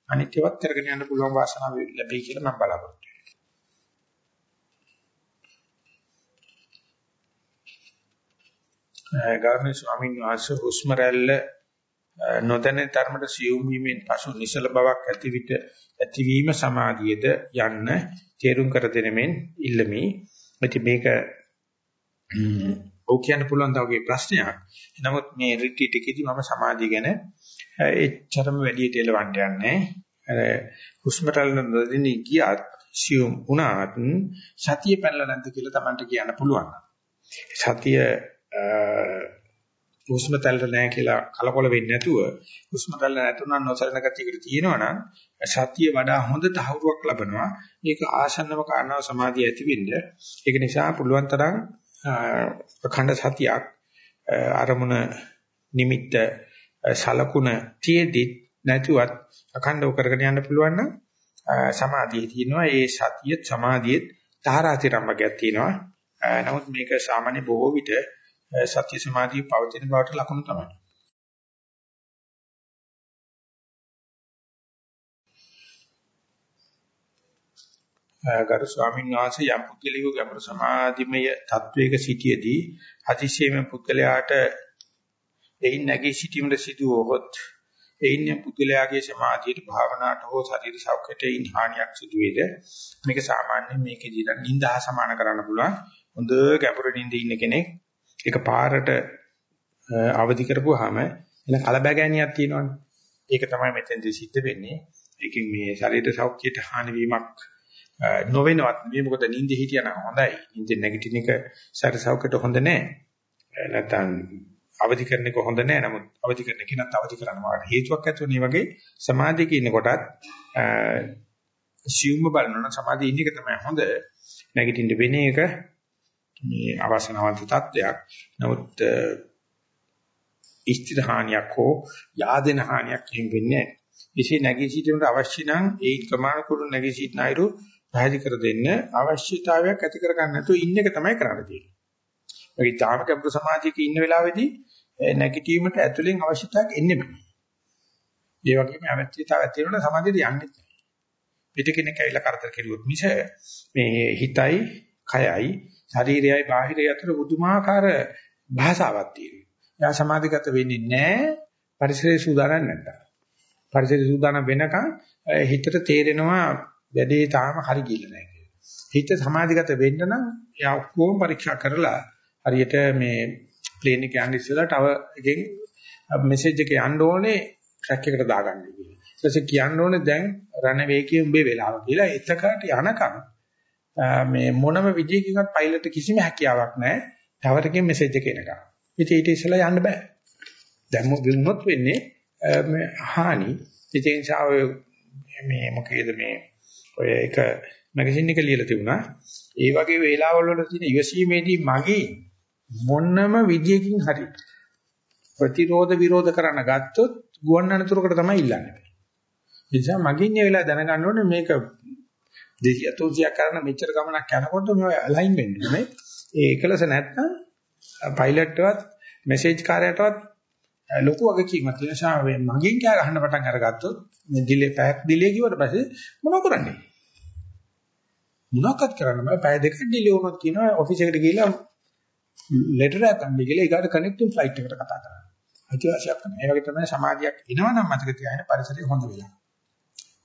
අනිත්‍යවත් කරගෙන යන්න පුළුවන් වාසනාව ලැබෙයි කියලා මම බලාපොරොත්තු වෙනවා. ගාමිණී ස්වාමීන් වහන්සේ හුස්ම රැල්ල නොදැනෙන තරමට සියුම් වීමෙන් පසු නිසල බවක් ඇති විට ඇතිවීම සමාධියද යන්න තේරුම් කර දෙනෙමින් ඉල්ලමි. ඉතින් මේක ඔව් කියන්න පුළුවන් තවගේ ප්‍රශ්නයක්. නමුත් මේ රිට්‍රීට් එකේදී මම සමාධිය ගැන එච්චරම වැඩියට එලවන්න යන්නේ. අර හුස්ම රැල්ල නොදෙනී ගියත් සියුම් වුණාත් සතිය පැනලා නැද්ද කියලා Tamanට කියන්න පුළුවන්. සතිය හුස්ම තැල්ල නැහැ කියලා කලකොල වෙන්නේ නැතුව හුස්ම තැල්ල නැතුණා නොසලන ගතියකට තියෙනවනම් සතිය වඩා හොඳ තහවුරුවක් ලබනවා. මේක ආසන්නම කාරණාව සමාධිය ඇති වෙන්න. ඒක නිසා පුළුවන් තරම් අඛණ්ඩ සතියක් අරමුණ නිමිත්ත සලකුණ තියේදී නැතුවත් අඛණ්ඩව කරගෙන යන්න පුළුවන් නම් සමාධිය තියෙනවා ඒ සතිය සමාධියෙත් තාරාතිරම්භයක් තියෙනවා නමුත් මේක සාමාන්‍ය බොහෝ විට සත්‍ය සමාධිය පවතින බවට ලකුණු තමයි. ගරු ස්වාමීන් වහන්සේ යම් පුද්ගලිකව ගැඹුරු සමාධිමය තත්වයක සිටියේදී අතිශයම පුද්ගලයාට එයින් නැගී සිටීමට සිදු වොහොත් එයින් පුද්ගලයාගේ සමාධියට භාවනාවට හෝ ශරීර සෞඛ්‍යයට එයින් හානියක් සිදු වේද මේක සාමාන්‍යයෙන් මේකේදී නම් නින්දා සමාන කරන්න පුළුවන්. හොඳ ගැඹුරු නින්දේ ඉන්න කෙනෙක් ඒක පාරට අවදි කරපුවාම එන කලබගෑනියක් තියෙනවනේ ඒක තමයි මෙතෙන්දී සිද්ධ වෙන්නේ ඒකෙන් මේ ශරීර සෞඛ්‍යයට හානි වීමක් නොවෙනවත් නෙවෙයි මොකද නිින්ද හිටියනම් හොඳයි. නිින්ද නැගිටින එක සැරසවකට හොඳ නැහැ. නැත්නම් අවදි කරන එක හොඳ නැහැ. නමුත් අවදි කරන කෙනත් අවදි කරන්න මාකට හේතුවක් ඇතුව මේ වගේ සමාධියක ඉන්න කොටත් සියුම්ම බලනවා සමාධිය ඉන්න එක තමයි හොඳ. නැගිටින්න වෙන එක මේ අවසනාවන්ත තත්ත්වයක්. නමුත් ඉෂ්ඨ හානියක් හෝ yaadena හානියක් එහෙම වෙන්නේ නැහැ. ඉතින් නැගී සිටීමට අවශ්‍ය නම් ඒ ප්‍රමාණ කුරු නැගී සිටින අයරු පැහැදිලි කර දෙන්න අවශ්‍යතාවයක් ඇති කර ගන්න නැතුව ඉන්න එක තමයි කරන්න තියෙන්නේ. ඒ තාම කැපුරු සමාජයක ඉන්න වෙලාවේදී නැගිටීමට ඇතුලෙන් අවශ්‍යතාවයක් එන්නේ නැහැ. ඒ වගේම අවශ්‍යතාවයක් තියෙනකොට සමාජයට යන්නේ නැහැ. පිට කෙනෙක් ඇවිල්ලා කරදර කෙරුවොත් මිස මේ හිතයි, කයයි, ශරීරයයි, බාහිරය අතර බුදුමාකාර භාෂාවක් තියෙනවා. එයා සමාධිගත වෙන්නේ නැහැ පරිසරයේ සූදානම් නැත්තම්. පරිසරයේ සූදානම් වෙනකන් හිතට තේරෙනවා වැඩේ තාම හරි ගිහිල්ලා නැහැ කියලා. හිත සමාධිගත වෙන්න නම් එයා ඔක්කොම පරීක්ෂා කරලා හරියට මේ ප්ලේන් එක යන්න ඉස්සෙල්ලා තව එකෙන් මෙසේජ් එක යන්න ඕනේ ට්‍රැක් එකට දාගන්න කියලා. ඊට පස්සේ කියන්න ඕනේ දැන් රන වේගයේ උඹේ වෙලාව කියලා. එතකට යනකම් මේ මොනම විදියකින්වත් පයිලට් කිසිම හැකියාවක් නැහැ. ටවරකින් මෙසේජ් එක එනකම්. ඉතින් ඊට ඉස්සෙල්ලා යන්න බෑ. දැන් මොකද වෙන්නේ මේ හානි. ඒ නිසා මේ මොකේද මේ ඔය එක මැගසින් එක ලියලා තිබුණා. ඒ වගේ වේලාවල් වල තියෙන ඉවසීමේදී මගේ මොනම විදියකින් හරි ප්‍රතිරෝධ විරෝධ කරන්න ගත්තොත් ගුවන් අනතුරකට තමයි ඉල්ලන්නේ. ඒ නිසා මගින් ඒ වෙලාව දැනගන්න ඕනේ මේක 200 300 කරන මෙච්චර ගමනක් යනකොට මේ අලයින් වෙන්න ඕනේ. ඒ එකලස නැත්නම් පයිලට්ටවත් මෙසේජ් කාර්යයටවත් ලොකු වගකීමක් තියෙන නිසා මගින් කෑ ගහන්න පටන් අරගත්තොත් මේ ඩිලේ පැක් ඩිලේ කිව්වට පස්සේ මොනව කරන්නේ? මොනවක්වත් කරන්න බෑ. පැය දෙකක් ඩිලේ වුණොත් කියනවා ඔෆිස් එකට ගිහිල්ලා ලෙටර් එකක් ගන්න කියලා ඊගාට කනෙක්ටින් ෆ්ලයිට් එකට කතා කරනවා. අතිවාසියක් නැහැ. ඒ වගේ තමයි සමාධියක් එනවනම් මතක තියාගන්න පරිසරය හොඳ වෙලා.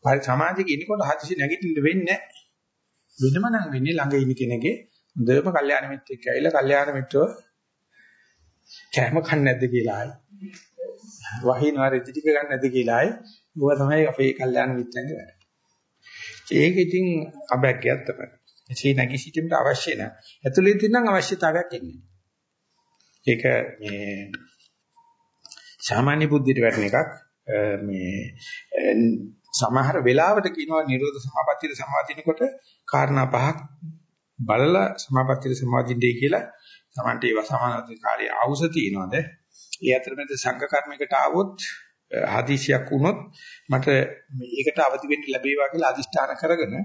පරි සමාධියක ඉන්නකොට හදිසි නැගිටින්න වෙන්නේ නැහැ. වෙනම නම් වෙන්නේ ළඟ ඉන්න කෙනෙක්ගේ හොඳම කල්යාණ මිත්‍රෙක් ඇවිල්ලා කල්යාණ මිත්‍රව කැම කන්නේ නැද්ද කියලා ආයි. වහිනවා රෙදි ටික ගන්න නැද්ද කියලා ආයි. ඌව තමයි අපේ කල්යාණ මිත්‍රයන්ගේ වැඩ. ඒක ඉතින් අබැග්ගයක් තමයි. ඒ නැගී සිටීමට අවශ්‍ය නැහැ. ඇතුළේ තියෙන අවශ්‍යතාවයක් ඉන්නේ. ඒක මේ සාමාන්‍ය බුද්ධියට වැටෙන එකක්. මේ සමහර වෙලාවට කියනවා නිරෝධ සමාපත්තියට සමාදිනකොට කාරණා පහක් බලලා සමාපත්තියට සමාදින්නේ කියලා Tamante ඒවා සමානත්ව කාලේ ආවුස තියනවාද? ඒ අතරමැද සංඝ කර්මයකට ආවොත් හදිසියක් වුණොත් මට මේකට අවදි වෙන්න ලැබේවා කියලා අදිෂ්ඨාන කරගෙන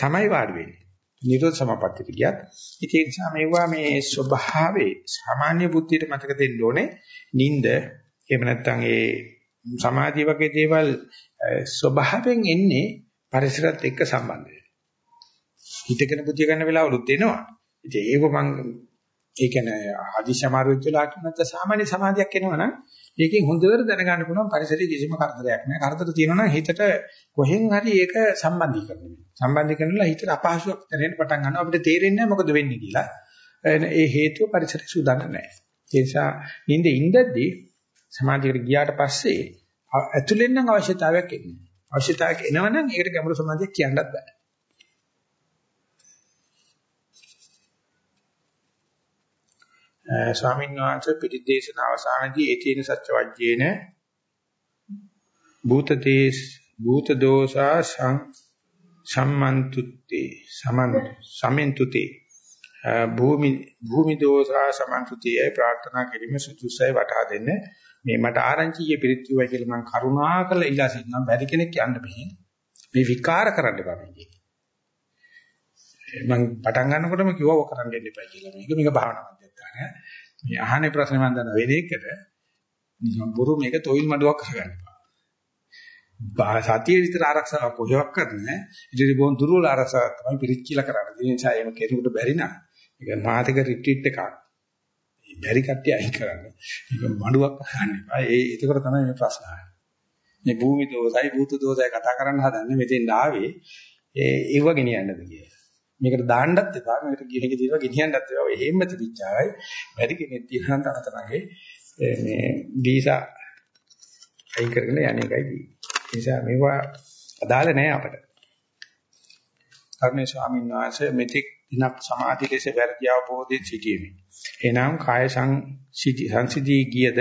තමයි වාඩි වෙන්නේ. නිරෝධ සමාපත්තියට ගියත් ඉතින් ඒ නිසා මේවා මේ ස්වභාවයේ සාමාන්‍ය බුද්ධියට මතක දෙන්න ඕනේ. නිନ୍ଦ එහෙම නැත්නම් ඒ සමාධිය වගේ දේවල් ස්වභාවයෙන් එන්නේ පරිසරත් එක්ක සම්බන්ධ වෙනවා. හිතගෙන බුද්ධිය ගන්න වෙලාවලුත් එනවා. ඉතින් ඒක මම ඒ කියන්නේ ආදිශ අමාරු වෙච්ච ලාක් නැත්නම් සාමාන්‍ය සමාධියක් එනවනම් ඒකෙන් හොඳට දැනගන්න පුළුවන් පරිසරයේ කිසිම කරදරයක් නැහැ. කරදර තියෙනවා නම් හිතට කොහෙන් හරි ඒක සම්බන්ධීකරණය වෙනවා. සම්බන්ධීකරණලා හිතට අපහසුයක් දැනෙන්න පටන් ගන්නවා. අපිට තේරෙන්නේ මොකද වෙන්නේ කියලා. ඒ හේතුව පරිසරය සූදානම් නැහැ. ඒ නිසා නිින්ද ඉඳද්දී සමාධියකට ගියාට පස්සේ ඇතුලෙන් නම් අවශ්‍යතාවයක් එන්නේ. අවශ්‍යතාවයක් එනවනම් ඒකට ගැඹුරු සමාධියක් කියන්නත් බෑ. ස්වාමීන් වහන්සේ පිටිදේශන අවසානයේදී ඒතේන සත්‍ය වජ්ජේන භූතදේශ භූත දෝසා සම්මන්තුත්තේ සමන් සමෙන්තුතේ භූමි භූමි දෝසා සමන්තුතේ ප්‍රාර්ථනා කිරීම සුදුසයි වටහා දෙන්න මේ මට ආරංචියේ පිරිත්තුවයි කියලා මම කරුණාකරලා ඉල්ලා සිටිනවා. බැරි කෙනෙක් යන්න බෑ මේ විකාර කරන්න එපා මේ මම පටන් ගන්නකොටම කිව්වා ඔක කරන්න දෙන්න එපා කියලා. මේක මේක භාවනා මධ්‍යස්ථානය. මේ අහන්නේ ප්‍රශ්නේ මම දන්නා වෙන එකට. නිකන් බොරු මේක තොইল මඩුවක් කරගන්න එපා. සතිය විතර ආරක්ෂාවක් කොහෙවත් කරන්නේ ඉතින් බොන් දුර්වල ආරක්ෂාවක් තමයි පිරිත් කියලා කරන්නේ. ඒ නිසා එහෙම කෙනෙකුට බැරි නම් ඒක මාතික රිට්‍රීට් එකක්. බැරි කට්ටිය අයින් කරන්න. ඒක මඩුවක් අහන්න එපා. ඒ ඒකතර තමයි මේ ප්‍රශ්න අහන්නේ. මේ භූමි දෝසයි භූත දෝසයි කතා කරන්න හදන්නේ මෙතෙන් ආවේ ඒ ඒව ගෙනියන්නද කියලා. මේකට දාන්නත් එපා. මේකට ගිහින් ගිහින් ගෙනියන්නත් එපා. ඔය හේම්ම තිබිච්චාවයි. වැඩි කෙනෙක් තියෙනවා නම් තරතරගේ මේ වීසා අයින් කරගෙන යන්නේ එකයි තියෙන්නේ. ඒ නිසා මේවා අදාළ නැහැ අපට. කර්ණේ ස්වාමීන් වහන්සේ මෙතික් දිනක් සමාධි ලෙස වැඩි අවබෝධයෙන් සිටීමේ. එනම් කාය සංසිදී ගියද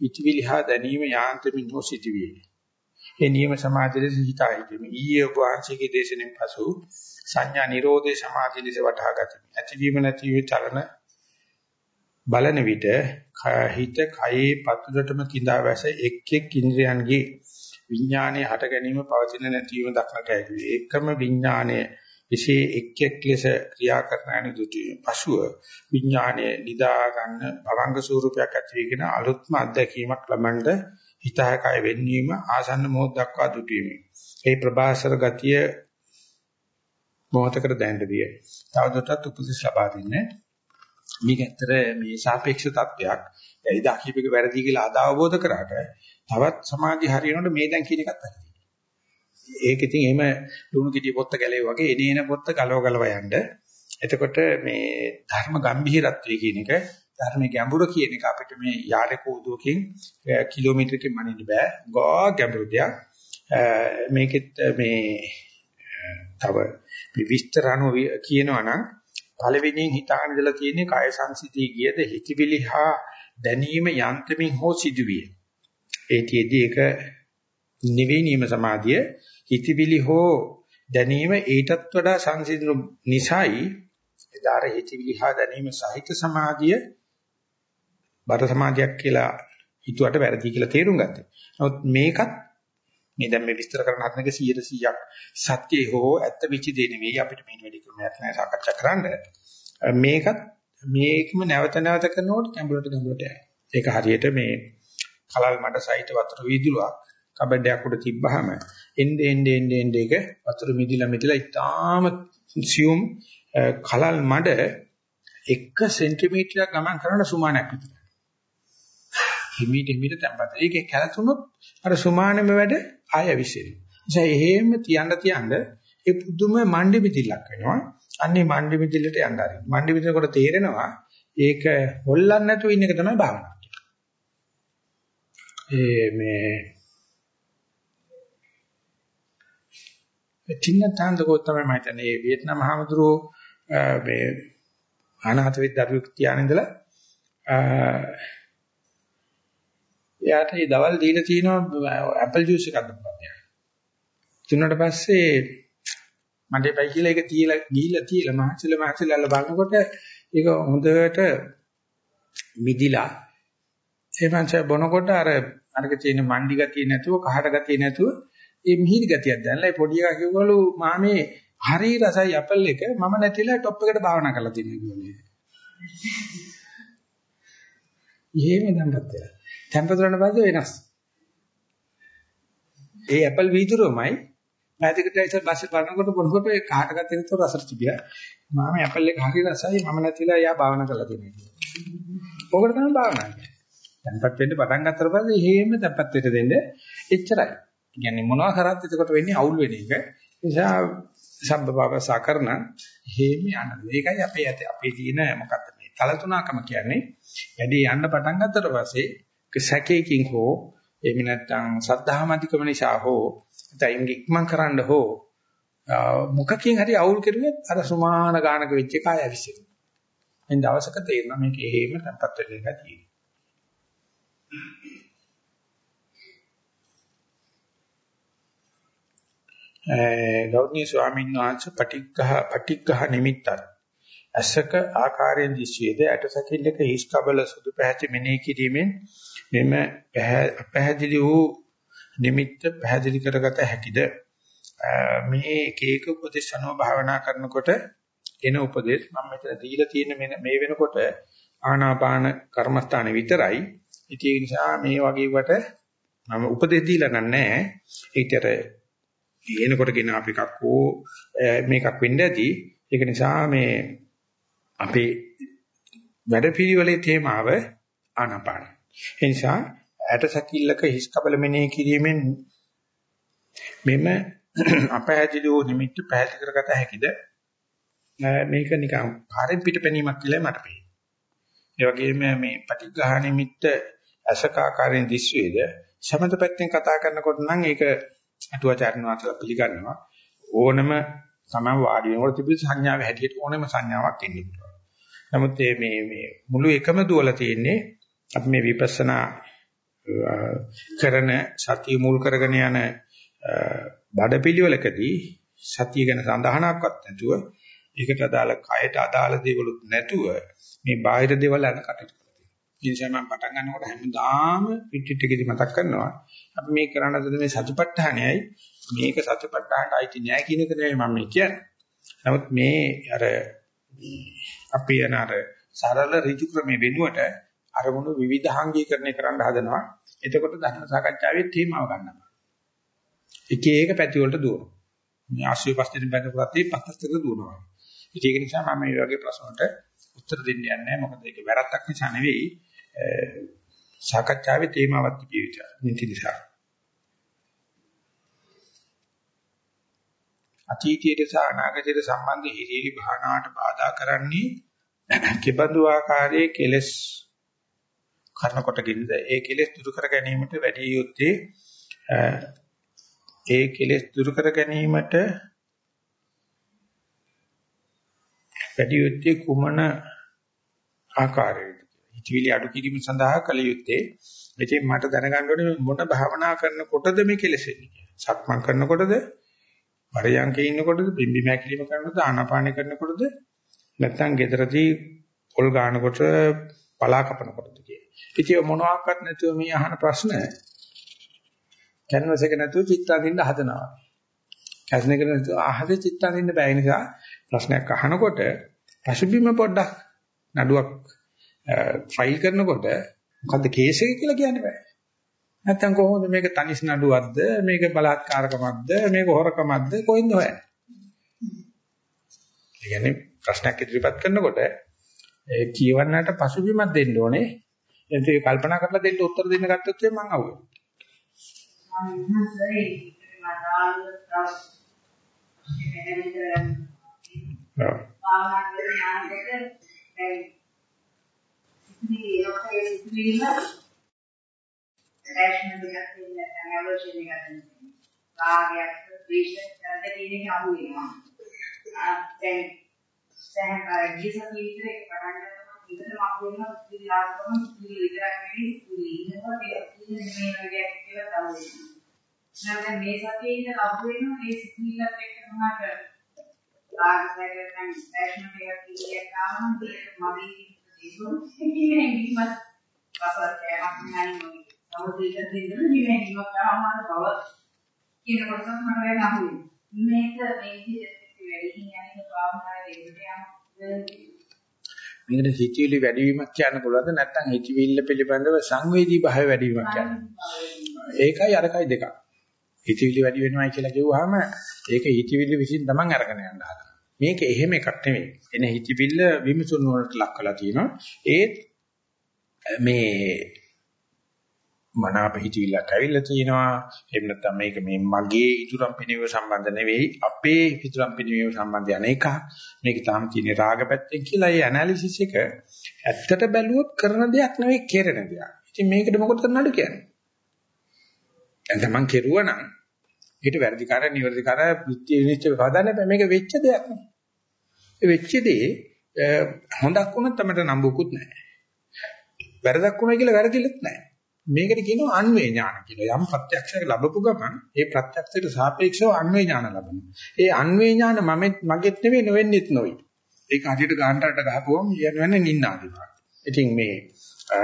ඉතිවිලිහා දැනීම යාන්ත්‍රමින් හෝ සිටිවිය. ඒ නියම සමාධි ලෙස හිතා හිතීම. ඊයේ ඔබ වහන්සේගේ දේශනෙන් පසු සංඥා නිරෝධේ සමාධි ලෙස වටහා ගතිමි. ඇතිවීම නැතිවීම චලන බලන විට හිත කයේ පතුලටම කිඳා වැස එක් එක් ඉන්ද්‍රයන්ගේ විඥානයේ හට ගැනීම පවතින නැතිවීම දක්නට ඇති. ඒකම විඥානයේ එසේ එක් එක් ලෙස ක්‍රියා කරන අනුදුටි පසුව විඥානයේ නිදා ගන්න භවංග ස්වරූපයක් ඇති වෙගෙන අලුත්ම අත්දැකීමක් ලබනද හිතහකය වෙන්වීම ආසන්න මොහොත දක්වා දුටීමි. ඒ ප්‍රභාසර ගතිය මොහතකට දැනෙන්නදී. තවදුරටත් උපදෙස් ලබා දෙන්නේ. මේක ඇත්තට මේ සාපේක්ෂ තත්වයක්. ඒ දකිපික වැරදි කියලා අද අවබෝධ කරාට තවත් සමාධි හරියනකොට මේ දැන් කියන එකත් හරි. ඒක ඉතින් එහෙම ලුණු කිඩිය පොත්ත ගැලේ වගේ එනේන පොත්ත ගලව ගලව යන්න. එතකොට මේ ධර්ම ගැඹිරත්වය කියන එක ධර්මයේ ගැඹුර කියන එක අපිට මේ යාරේ කෝදුවකින් කිලෝමීටරකින් මනින්න බෑ. ගා ගැඹුරු දෙයක්. මේකෙත් මේ තව විස්තර අනුව කියනවා නම් පළවෙනියෙන් හිතාගෙන ඉඳලා තියෙන්නේ කාය සංසිතී ගියද හිතවිලි හා දැනීම යන්ත්‍රමින් හෝ සිදුවිය. ඒතිෙදී ඒක නිවේනීම සමාධිය හිතවිලි හෝ දැනීම ඊටත් වඩා සංසිඳු නිසායි එදාර හිතවිලි හා දැනීම සහිත සමාධිය බර සමාධියක් කියලා හිතුවට වැරදි කියලා තේරුම් ගත්තා. නමුත් මේකත් මේ දැන් මේ විස්තර කරන හදනක 100%ක් සත්‍යය හෝ ඇත්ත වෙච්ච දේ නෙවෙයි අපිට මේ වැඩි ක්‍රමයක් නැහැ සාකච්ඡා කරන්න. මේකත් මේකම නැවත නැවත කරනකොට ගැඹුරට ගැඹුරට යනවා. ඒක හරියට මේ කලල් මඩ සහිත වතුර වීදුරුවක් කබඩයක් උඩ තිබ්බහම එnde ende ende ende එක වතුර මිදිලා මිදිලා ඉතාම සියුම් කලල් මඩ 1 සෙන්ටිමීටරයක් ගමන් කරන සුමානයක් විතර. හිමීට හිමීට තැම්පත්. ඒකේ කැලතුනොත් අර සුමානෙම වැඩ ආය විසිරෙනවා. නිසා එහෙම තියන්න තියන්න ඒ පුදුම මණ්ඩි මිදිලක් වෙනවා. අන්නේ මණ්ඩි මිදිලට යන්න ආරින්. මණ්ඩි මිදිලකට තේරෙනවා ඒක හොල්ලන්නේ නැතුව ඉන්න එක තමයි භාවනාව. ඒ මේ චින්නතාන්දකෝ තමයි මම හිතන්නේ මේ වියට්නාම් මහමුදුරෝ මේ අනාථ වෙද්ද දරුවෙක් තියාන ඉඳලා එයාට මේ දවල් දීලා තියෙනවා ඇපල් ජූස් එකක් දුන්නා. තුනට පස්සේ මට එපයි කියලා ඒක තියලා ගිහිල්ලා තියලා මහසිල මහසිලල්ල බලනකොට ඒක හොඳට මිදිලා ඒ මංසය බොනකොට අර අරක තියෙන මණ්ඩි ගතිය නැතුව කහට ගතිය නැතුව ඒ මිහිරි ගතියක් දැනලා ඒ පොඩි එකා කිව්වලු මාමේ හරි රසයි ඇපල් එක මම නැතිලා টොප් එකට භාවනා කරලා තියෙනවා කිව්වලු. එහෙම දැන්පත් වෙලා. තැම්පත් වුණාට පස්සේ වෙනස්. ඒ ඇපල් වීදුරුවමයි පැතිකට ඉස්සර බස්සේ බලනකොට බොනකොට ඒ කාට ගත්තේ නැතුව රසට තිබියා. මම ඇපල් එක හරි රසයි මම නැතිලා යා භාවනා කරලා තියෙනවා. ඕකට තමයි භාවනා කියන්නේ. තැම්පත් වෙන්න පටන් ගත්තට පස්සේ හේම තැම්පත් වෙන්න දෙන්න එච්චරයි. කියන්නේ මොනවා කරත් එතකොට වෙන්නේ අවුල් වෙන එක. නිසා සම්බවවසා කරන හේම යන. ඒකයි අපේ අපේ තියෙන මොකක්ද මේ තලතුණකම කියන්නේ. වැඩි යන්න පටන් ගත්තට පස්සේ සැකේකින් හෝ එහෙම නැත්නම් සද්ධාමතිකම නිසා හෝ නැත්නම් ඉක්මන් කරන්න හෝ මොකකින් හරි අවුල් කෙරුවොත් අර සුමාන ගානක වෙච්ච එක ආය විසිරෙනවා. එන් දවසක තේරෙනවා මේක එහෙම තැම්පත් වෙන එකයි තියෙන්නේ. ගෞරවනීය ස්වාමීන් වහන්සේ පටිග්ගහ පටිග්ගහ නිමිත්තත් අසක ආකාරයෙන් දිස්වේද? ඇටසකිල්ලක හිස් කබල සුදු පැහැති මෙනෙහි කිරීමෙන් මෙම පැහැදිලි වූ නිමිත්ත පැහැදිලි කරගත හැකිද? මේ එක එක උපදේශ අනුව භාවනා කරනකොට එන උපදේශ මම මෙතන දීලා තියෙන මේ වෙනකොට ආනාපාන කර්මස්ථාන විතරයි. ඉතින් ඒ නිසා මේ වගේ වට මම උපදෙස් දීලා නැහැ. ඒතර එනකොට ගෙන අප එකක් හෝ මේකක් වෙන්න ඇති. ඒක නිසා මේ අපේ වැඩපිළිවෙලේ තේමාව ආනාපාන. ඒ නිසා ඇටසැකිල්ලක හිස් කබල මෙනෙහි කිරීමෙන් මෙම අපහැදිලි වූ නිමිත්ත පැහැදිලි කරගත හැකිද? මේක නිකන් පාරෙන් පිටපැනීමක් කියලා මට පේනවා. ඒ වගේම මේ පටිඝා නිමිත්ත අසකාකාරයෙන් දිස්වේද සමත පැත්තෙන් කතා කරනකොට නම් ඒක අටුවාචාර්ය වාසලා පිළිගන්නවා ඕනම තමයි වාඩි වෙනකොට තිබිච්ච සංඥාවේ හැටියට ඕනම සංඥාවක් එන්න පුළුවන්. නමුත් මේ මේ මුළු එකම දුවල තියෙන්නේ අපි මේ විපස්සනා කරන සතිය මුල් කරගෙන යන බඩපිළිවෙලකදී සතිය ගැන සඳහනක්වත් නැතුව ඒකට අදාළ කයට අදාළ දේවලුත් නැතුව මේ බාහිර දේවල් යන කටයුතු ඒ නිසා මම පටන් ගන්නකොට හැමදාම පිටිට එකදී මතක් කරනවා අපි මේ කරන්න හදන මේ සතිපට්ඨානයයි මේක සතිපට්ඨානට අයිති නෑ කියන එක නෙමෙයි මම කියන්නේ. නමුත් මේ අර අපි යන අර සරල ඍජු ක්‍රමේ වෙනුවට අරමුණු විවිධාංගීකරණය කරන්න හදනවා. එතකොට ධර්ම සාකච්ඡාවේ තේමාව ගන්නවා. එක එක පැති වලට දුවනවා. මේ ආශ්‍රය පස්තෙන් බඳ ප්‍රති පස්තෙක දුවනවා. ඒක නිසා මම මේ වගේ ප්‍රශ්න වලට උත්තර දෙන්න යන්නේ නැහැ. මොකද ඒක වැරද්දක් නිසා නෙවෙයි. සාකච්ඡාවේ තේමාවක් තිබිය යුතුයි. නිති නිසා. අතීතයට සහ අනාගතයට සම්බන්ධ හිරිලි භානාවට බාධා කරන්නේ (clears throat) කිබඳු ආකාරයේ කෙලස් කරන කොටකින්ද ඒ කෙලස් දුරු කර ගැනීමට වැඩි යුත්තේ ඒ කෙලස් දුරු කර ගැනීමට වැඩි යුත්තේ කුමන ආකාරයේද හිතවිලි අඩු කිරීම සඳහා කල යුත්තේ ඉතින් මට දැනගන්න ඕනේ මොන භාවනා කරනකොටද මේ කෙලෙසෙන්නේ කියලා. සක්මන් කරනකොටද, පරයන්කේ ඉන්නකොටද, බිම්බි මෑකිලිම කරනකොටද, ආනාපාන කරනකොටද, නැත්නම් gederදී පොල් ගන්නකොට, පලා කපනකොටද කියලා. ඉතින් මොනවාක්වත් නැතුව මේ අහන ප්‍රශ්න කැන්වස් එක නැතුව චිත්තාඳින්න හදනවා. කැස්න එක නැතුව අහසේ චිත්තාඳින්න බෑ නිසා ප්‍රශ්නයක් අහනකොට පසුබිම පොඩ්ඩක් නඩුවක් ෆයිල් කරනකොට මොකද්ද කේස් එක කියලා කියන්න බෑ. නැත්තම් කොහොමද මේක තනිස් නඩුවක්ද මේක බලාත්කාරකමක්ද මේක හොරකමක්ද කොහෙන්ද හොයන්නේ? ඒ කියන්නේ ප්‍රශ්නයක් ඉදිරිපත් කරනකොට ඒ කියවන්නට පසුබිමක් දෙන්න ඕනේ. එතකොට ඒක කල්පනා කරලා දෙන්න උත්තර දෙන්න ගත්තොත් මම අහුවෙනවා. මම ඉස්සරේ මදාල් තව ඔව්. භාවනා කරන යාන්ත්‍රක දැන් ඉතිරි රෝකේ ඉතිරිම රැෂ්න දෙකක් තියෙන ඇනලොජි එකක් තියෙනවා. රාගයක් ද්වේෂයක් දෙකකින් අහු වෙනවා. දැන් දැන් අර ජීසස් විතරේ පටන් ගන්නකොට ඉතින් අහු වෙනවා ඉතිරි ආත්මම ඉතිරි විතරක් නෙවෙයි ඉතිරි ඉන්නවා ඒක ඉතිරි මේ වගේ කියලා තමයි. නැත්නම් මේ සතියේ ඉඳන් අහු වෙනවා මේ සිතිවිල්ලත් එක්ක තමයි ආගමෙන් ෆැෂන් එකක් කීයක් ආවම ඒක මගේ ජීවිතේ ඉන්නේ පසුතැවක් නැහැ මොකද. නමුත් ඒක දෙන්න නිවෙන්නේ ඉවකාමාර බව කියනකොට මම වෙන අහුවේ. මේක මේ විදිහට වැඩි යන්නේ භාවනාවේ දෙවියන් මේකට හිතවිලි වැඩිවීමක් කියන්න පුළුවන්ද නැත්නම් හිතවිල්ල පිළිබඳව සංවේදී භාවය වැඩිවීමක් කියන්නේ. ඒකයි අරකයි දෙකක්. හිතවිලි වැඩි වෙනවා කියලා කිව්වහම ඒක හිතවිලි විසින් තමන් අරගෙන යන්න හදනවා. මේක එහෙම එකක් නෙවෙයි. එන හිතවිල්ල විමසුන් වලට ලක් කරලා තියෙනවා. ඒත් මේ මනාප හිතවිල්ලක් ඇවිල්ලා තියෙනවා. එහෙම නැත්නම් මේක මේ මගේ ඉතුරුම් පිනවීම සම්බන්ධ නෙවෙයි. අපේ ඉතුරුම් පිනවීම සම්බන්ධ යන එකක්. මේක තාම තියෙන රාගපැත්තෙන් කියලා ඒ ඇනලිසිස් එක ඇත්තට බැලුවොත් කරන දෙයක් නෙවෙයි කෙරෙන දෙයක්. ඉතින් මේකට මොකද කරන්නද කියන්නේ? දැන් තමන් කෙරුවා නම් ඊට වැරදිකාරය නිවැරදිකාරය පිටි නිශ්චය පදන්න බෑ මේක වෙච්ච දෙයක් නේ. ඒ වෙච්ච දේ හොඳක් වුණත් තමයි නම්බුකුත් නැහැ. වැරදක් වුණා කියලා වැරදිලත් නැහැ. මේකට කියනවා අන්වේ ඥාන කියලා. යම් ප්‍රත්‍යක්ෂයක් ලැබපු ගමන් ඒ ප්‍රත්‍යක්ෂයට සාපේක්ෂව අන්වේ ඥාන ලබනවා. ඒ අන්වේ ඥාන මම මගෙත් නෙවෙයි නොවෙන්නෙත් නොයි. ඒක හදිහට ගාන්ටරට ගහපුවම කියන්නේ නින්නාදිනවා. ඉතින් මේ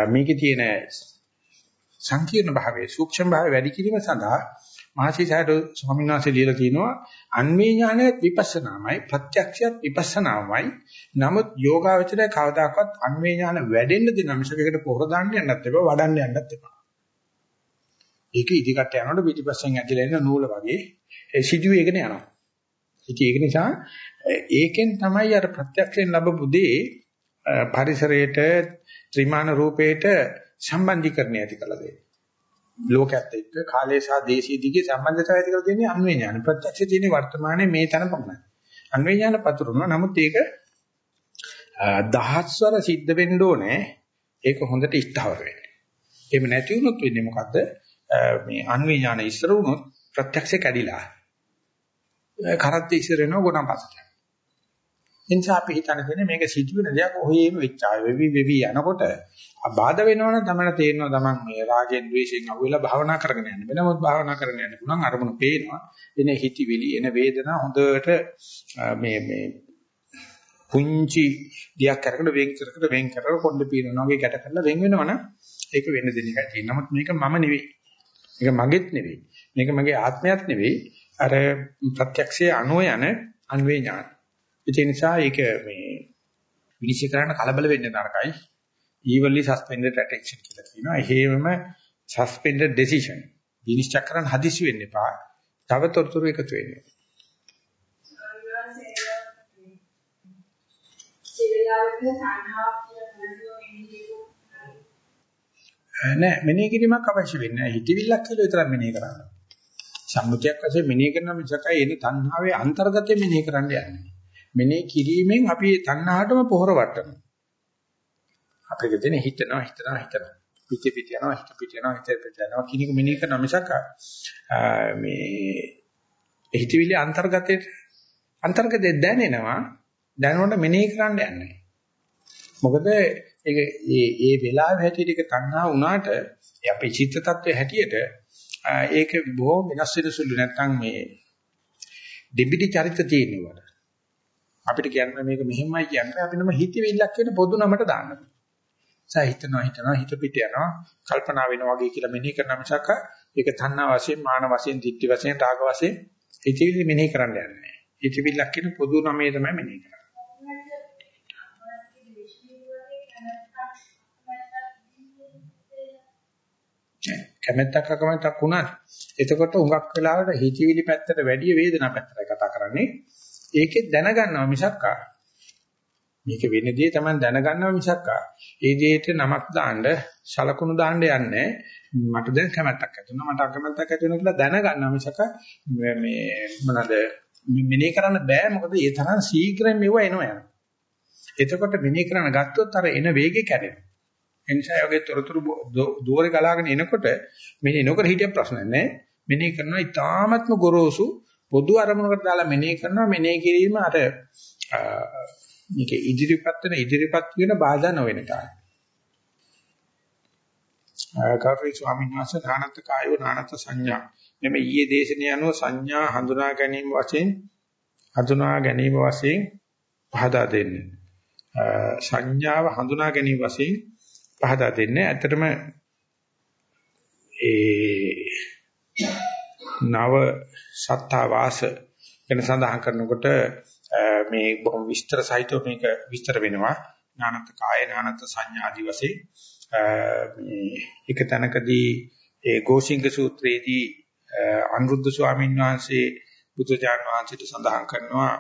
මේකේ තියෙන සංකීර්ණ භාවයේ සූක්ෂම භාවය වැඩි කිරීම සඳහා මහසිසාරද ස්වාමීන් වහන්සේ ලියලා තිනවා අන්වේ ඥානය විපස්සනාමයි ප්‍රත්‍යක්ෂයත් විපස්සනාමයි. නමුත් යෝගාවචරය කවදාකවත් අන්වේ ඥාන වැඩෙන්න දෙන මිසකකට පොර දාන්න යන්නත් එපා වඩන්න යන්නත් එපා. ඒක ඉදිකට යනකොට පිටිපස්සෙන් ඇදලා එන නූල වගේ ඒ සිදුවේගෙන යනවා. ඉතින් ඒක නිසා ඒකෙන් තමයි අර ප්‍රත්‍යක්ෂයෙන් ලැබපු දේ පරිසරයට ත්‍රිමාන රූපේට සම්බන්ධීකරණය ඇති කළ දෙන්නේ. ලෝකයේත් එක්ක කාලය සහ දේශීය දිගේ සම්බන්ධතාවය ඇති කරලා තියෙන්නේ අන්වේ ඥාන. ප්‍රත්‍යක්ෂ තියෙන්නේ වර්තමානයේ මේ තන පමණයි. අන්වේ ඥාන පතුරනවා. නමුත් ඒක දහස්වර සිද්ධ වෙන්න ඕනේ. ඒක හොඳට ඉස්තවර වෙන්න. එහෙම නැති වුණොත් වෙන්නේ මොකද්ද? මේ අන්වේ ඥාන ඉස්සර වුණොත් ප්‍රත්‍යක්ෂ කැඩිලා. කරත් ඉස්සර වෙනවා ගොඩක් පස්සට. එනිසා අපි හිතන්නේ මේක සිදුවෙන දෙයක් ඔහේම වෙච්චා වෙවි වෙවි යනකොට බාධා වෙනවනම් තමයි තේරෙනවා තමන් මේ රාගෙන් ද්වේෂයෙන් අහුවෙලා භාවනා කරගෙන යන්න. වෙනමොත් භාවනා කරගෙන යන්න පුළුවන් අරමුණු පේනවා. එන හිතිවිලි එන වේදනා හොඳට මේ මේ පුංචි දියක් කරකට වෙන් කරකට වෙන් කරකට කොණ්ඩ පීනනවා වගේ ගැට කරලා වෙන් වෙනවනම් ඒක වෙන්න දෙන එකයි තියෙන්නේ. නමුත් මේක මම නෙවෙයි. මේක මගේත් නෙවෙයි. මේක මගේ ආත්මයක් නෙවෙයි. අර ප්‍රත්‍යක්ෂයේ අනෝ යන අන්වේ ඥාන. ඒ නිසා ඒක මේ විනිශ්චය කරන්න කලබල වෙන්න නරකයි. evenly suspended attention කියලා කියනවා. එහෙමම suspended decision. විනිශ්චය කරන්න හදිසි වෙන්න එපා. තව තොරතුරු එකතු වෙන්න. නෑ මෙනෙහි කිරීමක් අවශ්‍ය වෙන්නේ නෑ හිතවිල්ලක් කියලා විතරක් මෙනෙහි කරන්න. සම්මුතියක් වශයෙන් මෙනෙහි කරන මිසකයි එන තණ්හාවේ අන්තර්ගතය මෙනෙහි කරන්න යන්නේ. මෙනෙහි කිරීමෙන් අපි තණ්හාටම පොහොර වටනවා. අපිට දෙන හිතනවා හිතනවා හිතනවා. පිට පිට යනවා හිත පිට යනවා හිත පිට යනවා කිනික මෙනෙහි කරන මිසක මේ හිතවිලි අන්තර්ගතයේ අන්තර්ගතයේ දැනෙනවා දැනනකොට මෙනෙහි කරන්න යන්නේ. මොකද ඒක ඒ ඒ වෙලාවේ හැටියට ඒක තණ්හා වුණාට අපේ චිත්ත tattve හැටියට ඒක බොහොම වෙනස් වෙන සුළු නැත්තම් මේ දෙබිඩි චරිත තියෙනවා. අපිට කියන්න මේක මෙහෙමයි කියන්නේ අපි නම හිතවිල්ලක් කියන පොදු නමට දාන්න. සෑ හිතනවා හිතනවා හිත පිට යනවා කල්පනා වෙනවා වගේ කියලා මෙනෙහි කරන මිසක ඒක තණ්හා වශයෙන් මාන වශයෙන් ditthi වශයෙන් රාග වශයෙන් හිතවිලි මෙනෙහි කරන්න යන්නේ නැහැ. හිතවිල්ලක් කියන පොදු නමේ තමයි මෙනෙහි කරන්නේ. කැමැත්තක් අකමැත්තක් වුණත් එතකොට හුඟක් වෙලාවට හිතවිලි පැත්තට වැඩිය වේදනා පැත්තට කතා කරන්නේ. ඒකේ දැනගන්නවා මිසක් මේක වෙන දේ තමයි දැනගන්නවා මිසක් ඒ දෙයට නමක් දාන්න සලකුණු දාන්න යන්නේ මට දැන් කැමැත්තක් ඇති වෙනවා මට අකමැත්තක් ඇති වෙනවා කියලා දැනගන්නවා මිසක මේ මොනවාද මෙනේ කරන්න බෑ මොකද ඒ තරම් ශීඝ්‍රයෙන් මෙව එනවා යනවා. එතකොට මෙනේ කරන්න ගත්තොත් අර එන වේගය කැඩෙනවා. එනිසා යෝගේ තොරතුරු දෝරේ ගලාගෙන එනකොට මෙනේ නොකර හිටිය ප්‍රශ්න නැහැ. මෙනේ කරනවා ඊටාත්ම ගොරෝසු පොදු අරමුණකට දාලා මෙනේ කරනවා මෙනේ කිරීම අර මේක ඉදිරිපත් වෙන ඉදිරිපත් වෙන බාධා නොවන කාර්යය. කර්රී ස්වාමීන් වහන්සේ නානත් කායෝ නානත් සංඥා මෙමෙ ඊයේ දේශනේ අනුව සංඥා හඳුනා ගැනීම වශයෙන් හඳුනා ගැනීම වශයෙන් පහදා දෙන්නේ. සංඥාව හඳුනා ගැනීම වශයෙන් පහදා දෙන්නේ. ඇත්තටම ඒ නව සත්තා වාස වෙන සඳහන් කරනකොට මේ බොහොම විස්තර සහිතව මේක විස්තර වෙනවා. ඥානත් කාය ඥානත් සංඥා ආදි වශයෙන් මේ එක තැනකදී ඒ ගෝසිංග සූත්‍රයේදී අනුරුද්ධ ස්වාමීන් වහන්සේ බුදුජාන වහන්සේට සඳහන් කරනවා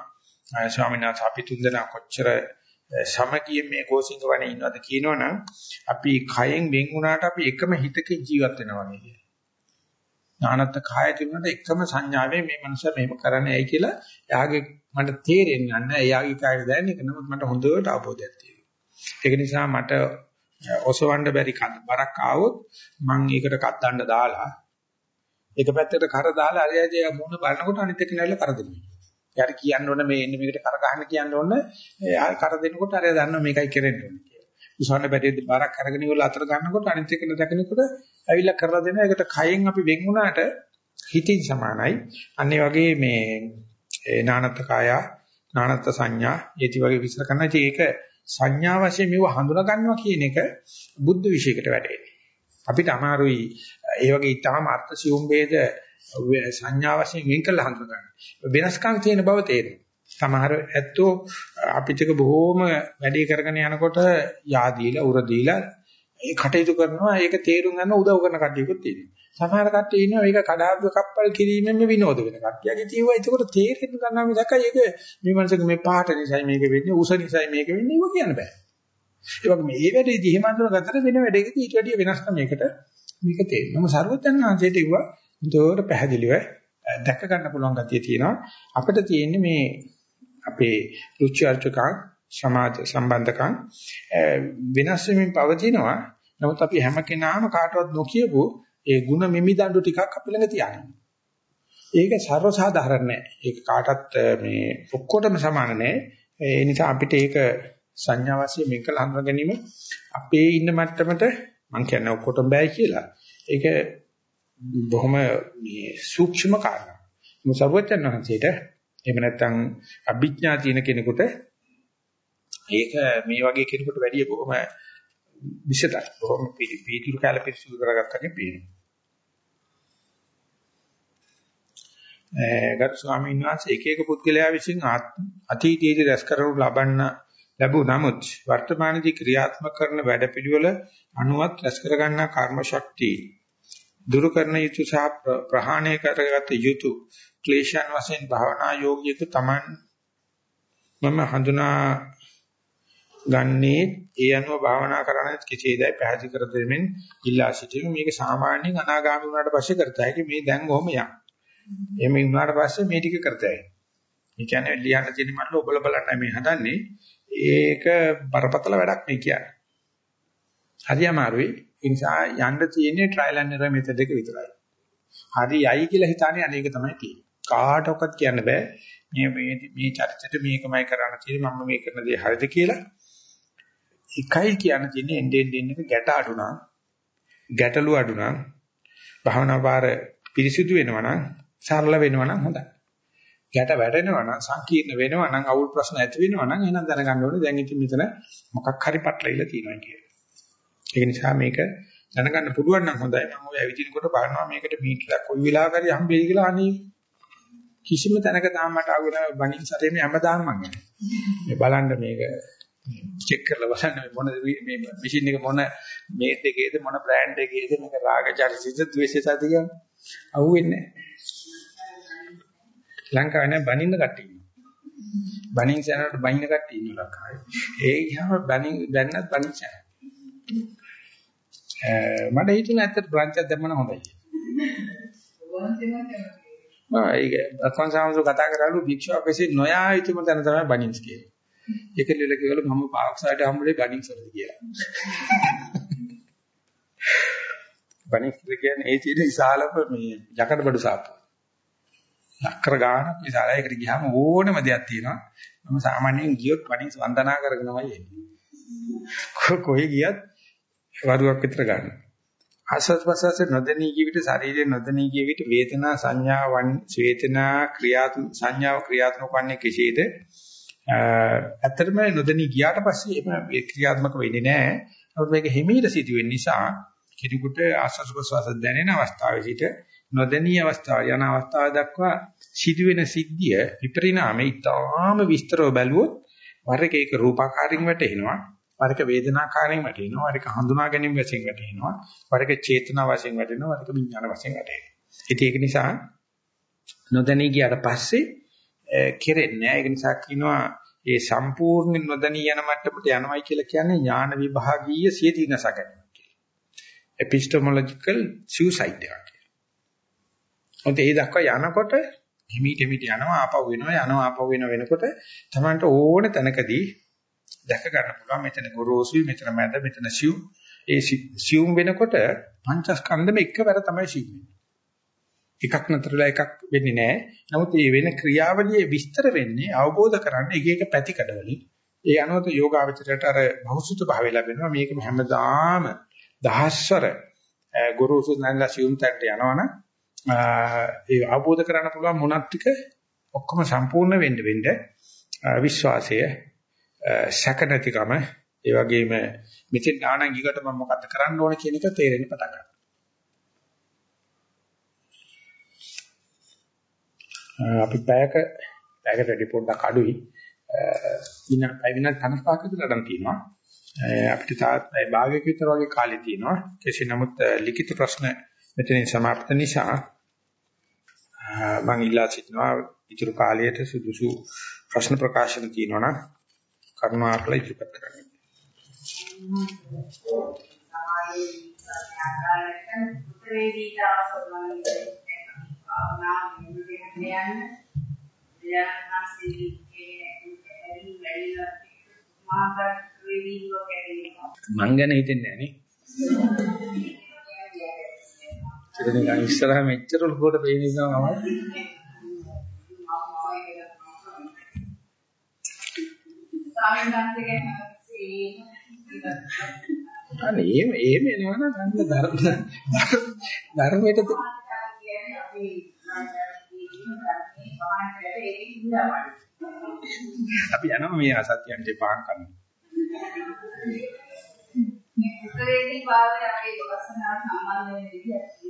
ස්වාමීන් වහන්සේ අපි තුන්දෙනා කොච්චර සමගිය මේ ගෝසිංග වනේ ඉන්නවද කියනවනම් අපි කයෙන් වෙන් වුණාට අපි එකම හිතකින් ජීවත් වෙනවා වගේ. ඥානත් කාය තිබුණාට එකම සංඥාවෙන් මේ මනුස්සයා මෙහෙම කරන්නේ ඇයි කියලා එයාගේ මට තේරෙන්නේ නැහැ. එයාගේ කායය දැනෙන්නේ ඒක නමුත් මට හොඳට අවබෝධයක් තියෙනවා. ඒක නිසා මට ඔසවන්න බැරි බරක් ආවොත් මම ඒකට කද්දන්න දාලා එක පැත්තකට කර දාලා අරයදී මොන බලනකොට අනිත් එක නෑල කර දෙනවා. එයාට කියන්න ඕන මේ එන්නේ මේකට කර ගන්න කියන්න ඕන. එයා කර දෙනකොට අරයා දන්නවා මේකයි කරෙන්න ඕනේ කියලා. උසහන්න බැරි බරක් අරගෙන ඉවල අතර ගන්නකොට අනිත් එක දකිනකොට ඇවිල්ලා කරලා දෙනවා. ඒකට කයෙන් අපි වෙන් වුණාට හිතින් සමානයි. අන්න වගේ මේ නානත් කාය නානත් සංඥා යටි වගේ විස්තර කරනවා. ඉතින් ඒක සංඥා වශයෙන් මේව හඳුනා ගන්නවා කියන එක බුද්ධ විශේෂයකට වැටෙන්නේ. අපිට අමාරුයි ඒ වගේ ඊටාම අර්ථ සියුම් වේද සංඥා වශයෙන් වෙන් කළ හඳුනා ගන්න. වෙනස්කම් තියෙන බව තේරෙනවා. සමහර ඇත්තෝ අපිට බොහෝම වැඩි කරගෙන යනකොට යා දීලා උර දීලා ඒ කටයුතු කරනවා ඒක තේරුම් ගන්න උදව් කරන කට්ටියකුත් තියෙනවා. සමහර කට්ටිය ඉන්නවා ඒක කඩාවු කප්පල් කිරීමෙන් විනෝද වෙන කට්ටියගේ තියෙනවා. ඒකෝට තේරෙන්න ගන්නවා මිසක් ඒක මේ මනසක මේ පාට නිසායි මේක වෙන්නේ උස නිසායි මේක වෙන්නේ ඒක කියන්න බෑ. ඒ වගේ මේ වැඩේදී එහෙම අඳුනගත්තට වෙන වැඩේකදී ඊට වැඩිය වෙනස්කම් මේකට මේක තේරෙනවා. මොකද සර්වඥාන් වහන්සේට ඉුවා දොර පැහැදිලිව දැක ගන්න පුළුවන් ගතිය තියෙනවා. අපිට තියෙන්නේ මේ අපේ රුචි අරුචිකම් සමාජ සම්බන්ධකම් වෙනස් වෙමින් පවතිනවා. නමුත් අපි හැම කෙනාම කාටවත් නොකියපු ඒ ಗುಣ මිමිදඬු ටිකක් අපි ළඟ තියාගන්න. ඒක ਸਰව සාධාරණ නෑ. ඒක කාටත් මේ ඔක්කොටම සමාන නෑ. ඒ නිසා අපිට ඒක සංඥා වශයෙන් මේක හඳුනා ගැනීම අපේ ඉන්න මට්ටමට මම කියන්නේ ඔක්කොටම බෑ කියලා. ඒක බොහොම මේ සූක්ෂම කාරණා. මොසබොච්චන් වහන්සේට එහෙම නැත්නම් අභිඥා තියෙන කෙනෙකුට ඒක මේ වගේ කෙනෙකුට වැඩිය බොහොම විශේෂයි. බොහොම පීතිරු කාල පිරිසුදු කරගත්තනේ පේනවා. ගරු ස්වාමීන් වහන්සේ එක එක පුද්ගලයා විසින් අතීතයේදී රැස් කරනු ලබන්න ලැබු නමුත් වර්තමානයේදී ක්‍රියාත්මක කරන වැඩපිළිවෙල අනුවත් රැස් කරගන්නා කර්ම ශක්තිය දුරු කරන යුතු සහ ප්‍රහාණය කරගත යුතු ක්ලේශයන් වශයෙන් භවනා යෝගියෙක Taman මම හඳුනා ගන්නේ ඒ අනුව භාවනා කරන්නේ කෙසේදයි පැහැදිලි කර දෙමින් ඉල්ලා සිටින මේක සාමාන්‍යයෙන් අනාගාමී වුණාට පස්සේ කරතයි මේ දැන් ඔහම යන්න. එහෙම වුණාට පස්සේ මේ ටික කරතයි. ඒ කියන්නේ ලියන්න තියෙන මනල ඔබල බලන්න මේ හදන්නේ ඒක බරපතල වැඩක් නේ කියන්නේ. හරි අමාරුයි. ඒ නිසා යන්න තියෙන්නේ ට්‍රයිල් ඇන්ඩ් එරර් මෙතඩ් එක විතරයි. හරි යයි කියලා හිතන්නේ අනේක තමයි තියෙන්නේ. කාටවත් කියන්න බෑ. මේ මේ මේ චරිතෙට මේකමයි කරන්න තියෙන්නේ මම මේ කරන දේ හරිද කියලා. එකයි කියන්න තියෙන්නේ එන්නේ එන්නේ එක ගැට අඩු නම් ගැටලු අඩු නම් භාවනා පාර පිරිසිදු වෙනවා නම් සරල වෙනවා නම් හොඳයි. ගැට වැටෙනවා නම් සංකීර්ණ වෙනවා නම් අවුල් ප්‍රශ්න ඇති වෙනවා නම් එහෙනම් දැනගන්න ඕනේ දැන් ඉතින් මෙතන මොකක් හරි පටලවිලා තියෙනවා කියලා. ඒක නිසා මේක දැනගන්න පුළුවන් නම් හොඳයි. මම ඔය ඇවිදිනකොට බලනවා මේකට මීටරයක් කොයි වෙලාවක හරි හම්බෙයි කියලා අනේ කිසිම තැනක තාම මට ආගෙන බණින් සැරේ මේ හැමදාම මම මේ බලන්න මේක චෙක් කරලා බලන්න මොන මේ මැෂින් එක මොන මේත් එකේද මොන බ්‍රෑන්ඩ් එකේද මේක රාගචරිතද ද්වේෂයද කියන්නේ අහුවෙන්නේ ලංකාවේ නෑ බනින්න කට්ටිය ඉන්නවා. බනින් සැනට බනින්න කට්ටිය ඉන්නවා ලංකාවේ. ඒ ගියාම බනින් දැන්නත් බනින් සැන මට හිතුණා ඇත්තට බ්‍රාන්ච් එකක් දැම්මම හොඳයි මම ඒක අත්වන් සාමසු කතා කරාලු භික්ෂුවක් විසින් නොයා යුතුම තැන තමයි බනින්ස් කියන්නේ ඒක ලියලා කිව්වලු මම පාක්සාට හම්බුනේ බණින්ස් වලද කියලා. බණින්ස් කියන්නේ ඒ තියෙන විශාලම මේ යකඩ බඩු සාප්පුව. ලක්කර ගානක් විශාලයකට ගියාම ඕනම දෙයක් තියෙනවා. මම සාමාන්‍යයෙන් ගියොත් බණින්ස් වන්දනා කරගෙනමයි එන්නේ. කොහේ ගියත් වරුවක් විතර ගන්න. ආස්වාද ප්‍රසවාස නොදෙනී කිය විට ශරීරයේ නොදෙනී කිය විට වේදනා සංඥාවන් වේදනා ක්‍රියාත්මක සංඥාව ක්‍රියාත්මක වන්නේ කෙසේද ඇත්තටම නොදැනී ගියාට පස්සේ එහෙම ක්‍රියාත්මක වෙන්නේ නැහැ. නමුත් මේක හිමීර සිදුවෙන නිසා කෙනෙකුට ආස්වාද ප්‍රසවාස දැනෙන අවස්ථාවේ සිට නොදැනී අවස්ථාව යන අවස්ථාව දක්වා සිදුවෙන සිද්ධිය විපරිණාමය ඉතාම විස්තරව බැලුවොත් වර එක ඒක රූපාකාරින් වැටෙනවා වර එක වේදනාකාරින් වැටෙනවා වර එක හඳුනා ගැනීම වශයෙන් වැටෙනවා වර එක චේතනා වශයෙන් වැටෙනවා වර එක විඥාන වශයෙන් වැටෙනවා ඉතින් ඒක නිසා නොදැනී ගියාට පස්සේ කෙරෙන්නේ නැහැ. ඒක නිසා කියනවා ඒ සම්පූර්ණ නොදණී යන මට්ටමට යනවයි කියලා කියන්නේ ඥාන විභාගීය සියදී නස ගැනීම කියලා. epistemological suicide එකක් කියලා. ඔතේ ඒ දක්වා යනකොට හිමීට හිමීට යනවා ආපහු වෙනවා යනවා ආපහු වෙන වෙනකොට තමන්ට ඕන තැනකදී දැක ගන්න පුළුවන් මෙතන ගොරෝසුයි මෙතන මැද මෙතන සිව් ඒ සිව් වෙනකොට පංචස්කන්ධෙම එකවර තමයි සිව් වෙන්නේ. එකක් නතරලා එකක් වෙන්නේ නැහැ. නමුත් මේ වෙන ක්‍රියාවලියේ විස්තර වෙන්නේ අවබෝධ කරගන්න එක එක පැතිකඩවලින්. ඒ අනුවත යෝගාවචරයට අර භෞසුත භාවය ලැබෙනවා. මේක හැමදාම දහස්වර ගුරුසු නැන්ලා සියුම් තැන්ට යනවනම් ඒ අවබෝධ කරගන්න පුළුවන් මොනක් ටික ඔක්කොම සම්පූර්ණ වෙන්න වෙන්න විශ්වාසය සැක නැතිකම ඒ වගේම මෙතෙන් ආනන් ඊකට මම මොකද්ද කරන්න ඕන කියන එක තේරෙන්න පටන් ගන්නවා. අපි පැයක පැයකට වැඩි පොඩ්ඩක් අඩුයි. විනා පැය විනා 55ක විතර ගන්න තියෙනවා. අපිට තාත් පැය භාගයක විතර වගේ කාලය තියෙනවා. කෙසේ නමුත් ලිඛිත ප්‍රශ්න මෙතනින් સમાપ્ત නිසා මම ඉල්ලා සිටිනවා ඉතුරු කාලයට සුදුසු ප්‍රශ්න ප්‍රකාශන තියෙනවා නම් කරුණාකර ඉදිරිපත් කරන්න. මං ගැන හිතෙන්නේ නැහැ නේ ඉතින් ඉස්සරහ මෙච්චර ලොකුවට පේන නිසා මම අනේ එහෙම එහෙම එනවනම් අන්න ධර්ම ධර්මයට අපි යනවා මේ අසත්‍යයන්ට පාන් කරන්න. මේ උත්තරේදී පාරේ අපේ විපස්සනා සම්බන්ධ වෙන විදිහට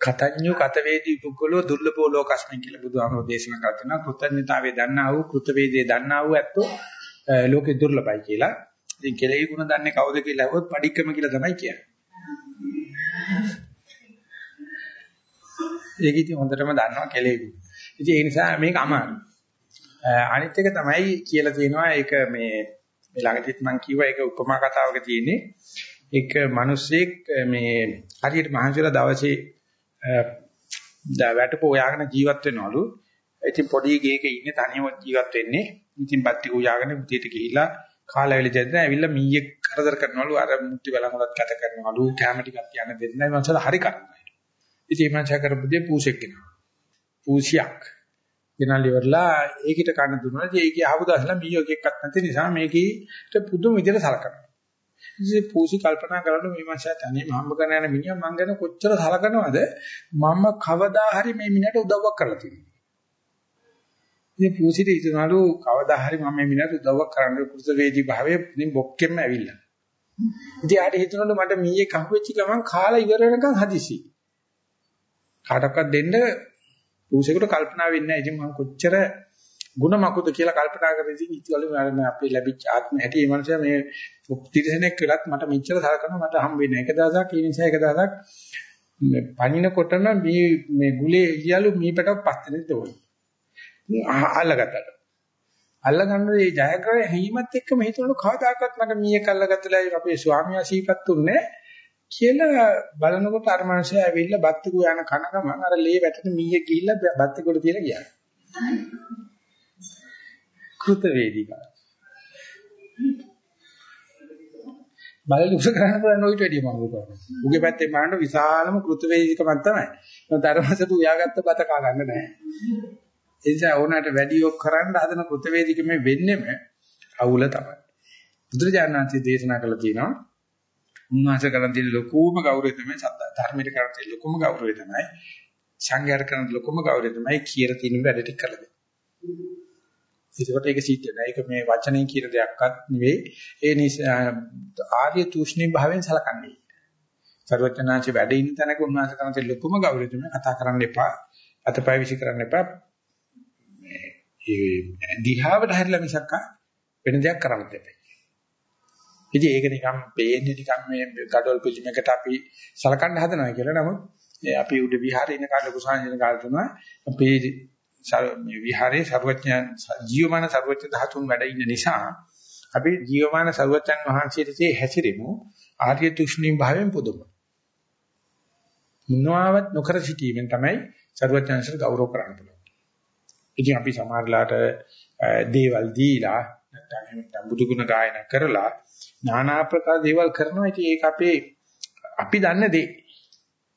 කතඤ්ඤු කතවේදී පුද්ගලෝ දුර්ලභෝ ලෝකස්මින් කියලා බුදුහාමෝ දේශනා කරලා තිනවා කෘතඥතාවයේ දන්නා වූ කෘතවේදයේ දන්නා වූ ඇත්තෝ ලෝකේ දුර්ලභයි කියලා. ඉතින් කෙලෙහි ගුණ දන්නේ කවුද කියලා අහුවොත් පඩික්කම කියලා තමයි කියන්නේ. ඒක ඉතින් හොඳටම දන්නවා කෙලෙවි. ඉතින් ඒ නිසා මේක අමාරුයි. අනිත් එක තමයි කියලා තියෙනවා ඒක මේ මේ ළඟදිත් මම කිව්වා ඒක උපමා කතාවක තියෙන්නේ. එක මිනිස්සෙක් මේ හරියට මහන්සියලා දවසේ වැටපෝ යාගෙන ජීවත් වෙනවලු. ඉතින් පොඩි ගේක ඉන්නේ තනියම ජීවත් වෙන්නේ. ඉතින් බත්ති කුයාගෙන උදේට ගිහිලා කාලවල දෙන්න ඇවිල්ලා මීයේ කරදර කරනවලු අර මුට්ටි බලංගොලත් කැත කරනවලු කැම ටිකක් තියන්න දෙන්නේ නැහැ මංසලා හරි කරනවා. ඉතින් මේ මං කරපු දේ පූසෙක් කෙනා. පූසියක්. ගෙනල්ල ඉවරලා ඒකිට කන්න දුන්නා. ඉතින් ඒකේ ආපු දවසලා මීයෝ එකක්වත් නැති නිසා මේකීට පුදුම විදිහට සලකනවා. ඉතින් පූසි කල්පනා කරලා මේ මාසය තනියම හම්බ කරන යන මිනිහා මං ගැන කොච්චර සලකනවද මම කවදා හරි මේ මිනිහට උදව්වක් කරලා තියෙනවා. ඉතින් පූසිට හිතනලු කවදා හරි මම මේ මිනිහට උදව්වක් කරන්න කුරුස වේදී භාවයේ ඉතින් බොක්කෙම්ම ඇවිල්ලා. ඉතින් ආට හිතනලු මට මීයේ කහුවෙච්ච ගමන් කාලා ඉවර වෙනකන් හදිසි. කාටවත් දෙන්න පූසෙකුට කල්පනා වෙන්නේ නැහැ. ඉතින් මම කොච්චර ಗುಣ මකුද කියලා කල්පනා කරලා ඉතින් ඉතිවල මම අපේ ලැබිච්ච ආත්ම හැටි මේ මනුස්සයා මේ තිරසනෙක් වෙලත් මට මෙච්චර සලකනවා මට හම් වෙන්නේ එක දවසක් ඒ නිසා එක දවසක් මේ පණිනකොටම මේ මේ ගුලේ ඉයලු මීපටක් පස් දෙනෙක් දෝයි. අල්ලගත්තා. අල්ලගන්න මේ ජයග්‍රහය හැීමත් එක්කම හිතනලු කවදාකවත් මට මීයක් අල්ලගත්තලා අපේ ස්වාමියා සීපත් උන්නේ කියලා බලනකොට අර මනුස්සයා ඇවිල්ලා බත්තිකු යන කන ගමන් අර ලේ වැටෙන මීයේ ගිහිල්ලා බත්තිකුට තියලා ගියා. කෘත වේදිකා. බලලු උස කරන්න පුළුවන් ඔයිට වැඩිය මම කරනවා. උගේ පැත්තේ බලන්න විශාලම කෘත වේදිකමක් තමයි. මොකද අර මාසට උයාගත්ත බත කා ගන්න නැහැ. ඒ නිසා ඕනකට වැඩි යොක් කරන්න හදන කෘත වේදිකමේ වෙන්නේම අවුල තමයි. බුදුරජාණන් වහන්සේ දේශනා කළා තියෙනවා උන්වහන්සේ කරන් තියෙන ලොකුම ගෞරවය තමයි සත්‍ය ධර්මයට කරන් තියෙන ලොකුම ගෞරවය තමයි සංඝයාට කරන ලොකුම ගෞරවය තමයි කියලා තියෙන වැඩ ටික කරලා දෙන්න. ඒකට ඒක සිද්ධ වෙනවා. ඒක මේ වචනෙන් කියන දෙයක්වත් නෙවෙයි. ඒ නිසා ආර්ය තුෂ්ණී භාවයෙන් සලකන්නේ. සර්වඥාන්සේ වැඩ ඉන්න තැනක උන්වහන්සේ කරන තියෙන ලොකුම ගෞරවය තමයි කතා කරන්න එපා. අතපය විසි කරන්න එපා. මේ දිහාවට හැරිලා මිසක් වෙන දෙයක් කරන්න දෙපේ. ඉතින් ඒක නිකන් පේන්නේ නිකන් මේ gadol පිළිමයකට අපි සලකන්න හදනවා කියලා. නමුත් අපි උඩ විහාරේ ඉන්න කාලේ කුසාංජන කාලේ තුන අපේ මේ විහාරේ සර්වඥ ජීවමාන සර්වඥ ධාතුන් වැඩ ඉන්න නිසා අපි ජීවමාන සර්වඥන් වහන්සේට හැසිරෙමු ආර්ය තුෂ්ණී භාවයෙන් පුදුම. මොනවාවත් නොකර සිටීමෙන් තමයි සර්වඥාන්සර ගෞරව කරන්න පුළුවන්. ඉතින් අපි සමහරලාට දේවල් දීලා නැත්නම් බුදු ගුණ ගායනා කරලා নানা ආකාර දේවල් කරනවා. ඉතින් ඒක අපේ අපි දන්න දේ.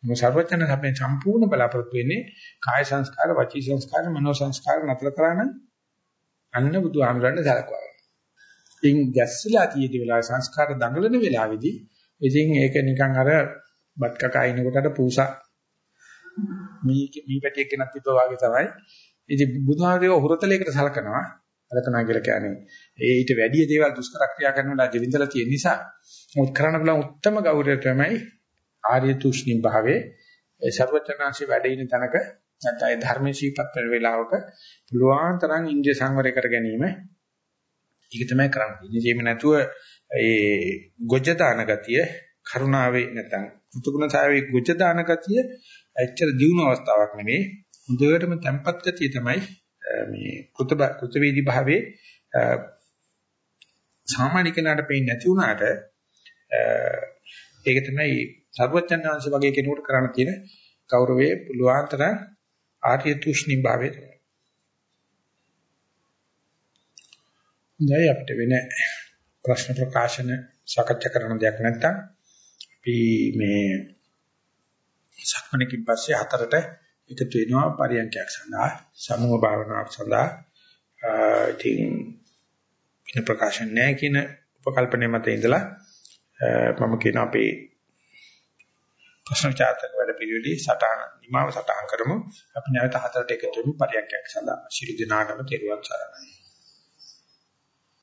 මොකද සර්වඥන අපේ සම්පූර්ණ බලාපොරොත්තු වෙන්නේ කාය සංස්කාර, වචී සංස්කාර, මනෝ සංස්කාර නතර කරන අන්න බුදුහාමරන්න සලකුවා. ඉතින් ගැස්සලා තියෙදි වෙලාව සංස්කාර දඟලන වෙලාවේදී ඉතින් ඒක නිකන් අර බත් කකා ඉනකොට අර පූසා මී මී පැටියෙක් ගෙනත් තිබ්බා වගේ තමයි. ඉතින් බුදුහාමරේ හුරතලයකට සලකනවා. සලකනවා කියලා කියන්නේ ඒ ඊට වැඩි දේවල් දුෂ්කර ක්‍රියා කරන වෙලාව දෙවිඳලා තියෙන නිසා මොකද කරන්න බලන උත්තරම ගෞරවය තමයි ආර්ය තුෂ්ණි භාවයේ ਸਰවචනාංශي වැඩ ඉන තැනක නැත්නම් ඒ ධර්මයේ සීපත් වෙන වෙලාවක පුළුවන් තරම් ඉන්ද්‍රිය සංවරය කර ගැනීම ඒක තමයි කරන්නේ. ඉන්නේ මේ නැතුව ඒ ගොජ්ජ දාන ගතිය කරුණාවේ නැත්නම් කෘතුගුණතාවයේ ගොජ්ජ දාන ගතිය ඇත්තට දියුණු අවස්ථාවක් නෙමෙයි. හොඳටම තැම්පත් ගතිය තමයි මේ කෘත කෘතවේදී භාවයේ සාමාන්‍ය කෙනාට පේන්නේ නැති වුණාට ඒක තමයි සර්වඥාන් වහන්සේ වගේ කෙනෙකුට කරන්න තියෙන ගෞරවයේ පුළුවන් තරම් ආර්ය තුෂ්ණි භාවය තමයි. දැන් අපිට වෙන ප්‍රශ්න ප්‍රකාශන සාකච්ඡා කරන දෙයක් නැත්නම් අපි මේ සක්මණකින් පස්සේ හතරට එකතු වෙනවා පරියන්කයක් සඳහා සමුහ භාවනාවක් සඳහා ඉතින් වෙන ප්‍රකාශන නැහැ කියන උපකල්පනය මත ඉඳලා මම කියන අපේ ප්‍රශ්න චාතක වැඩ පිළිවිලි සටහන නිමාව සටහන් කරමු. අපි නැවත හතරට එකතු වෙමු පරියන්කයක් සඳහා. ශිරු දිනාගම තෙරුවන් සරණයි.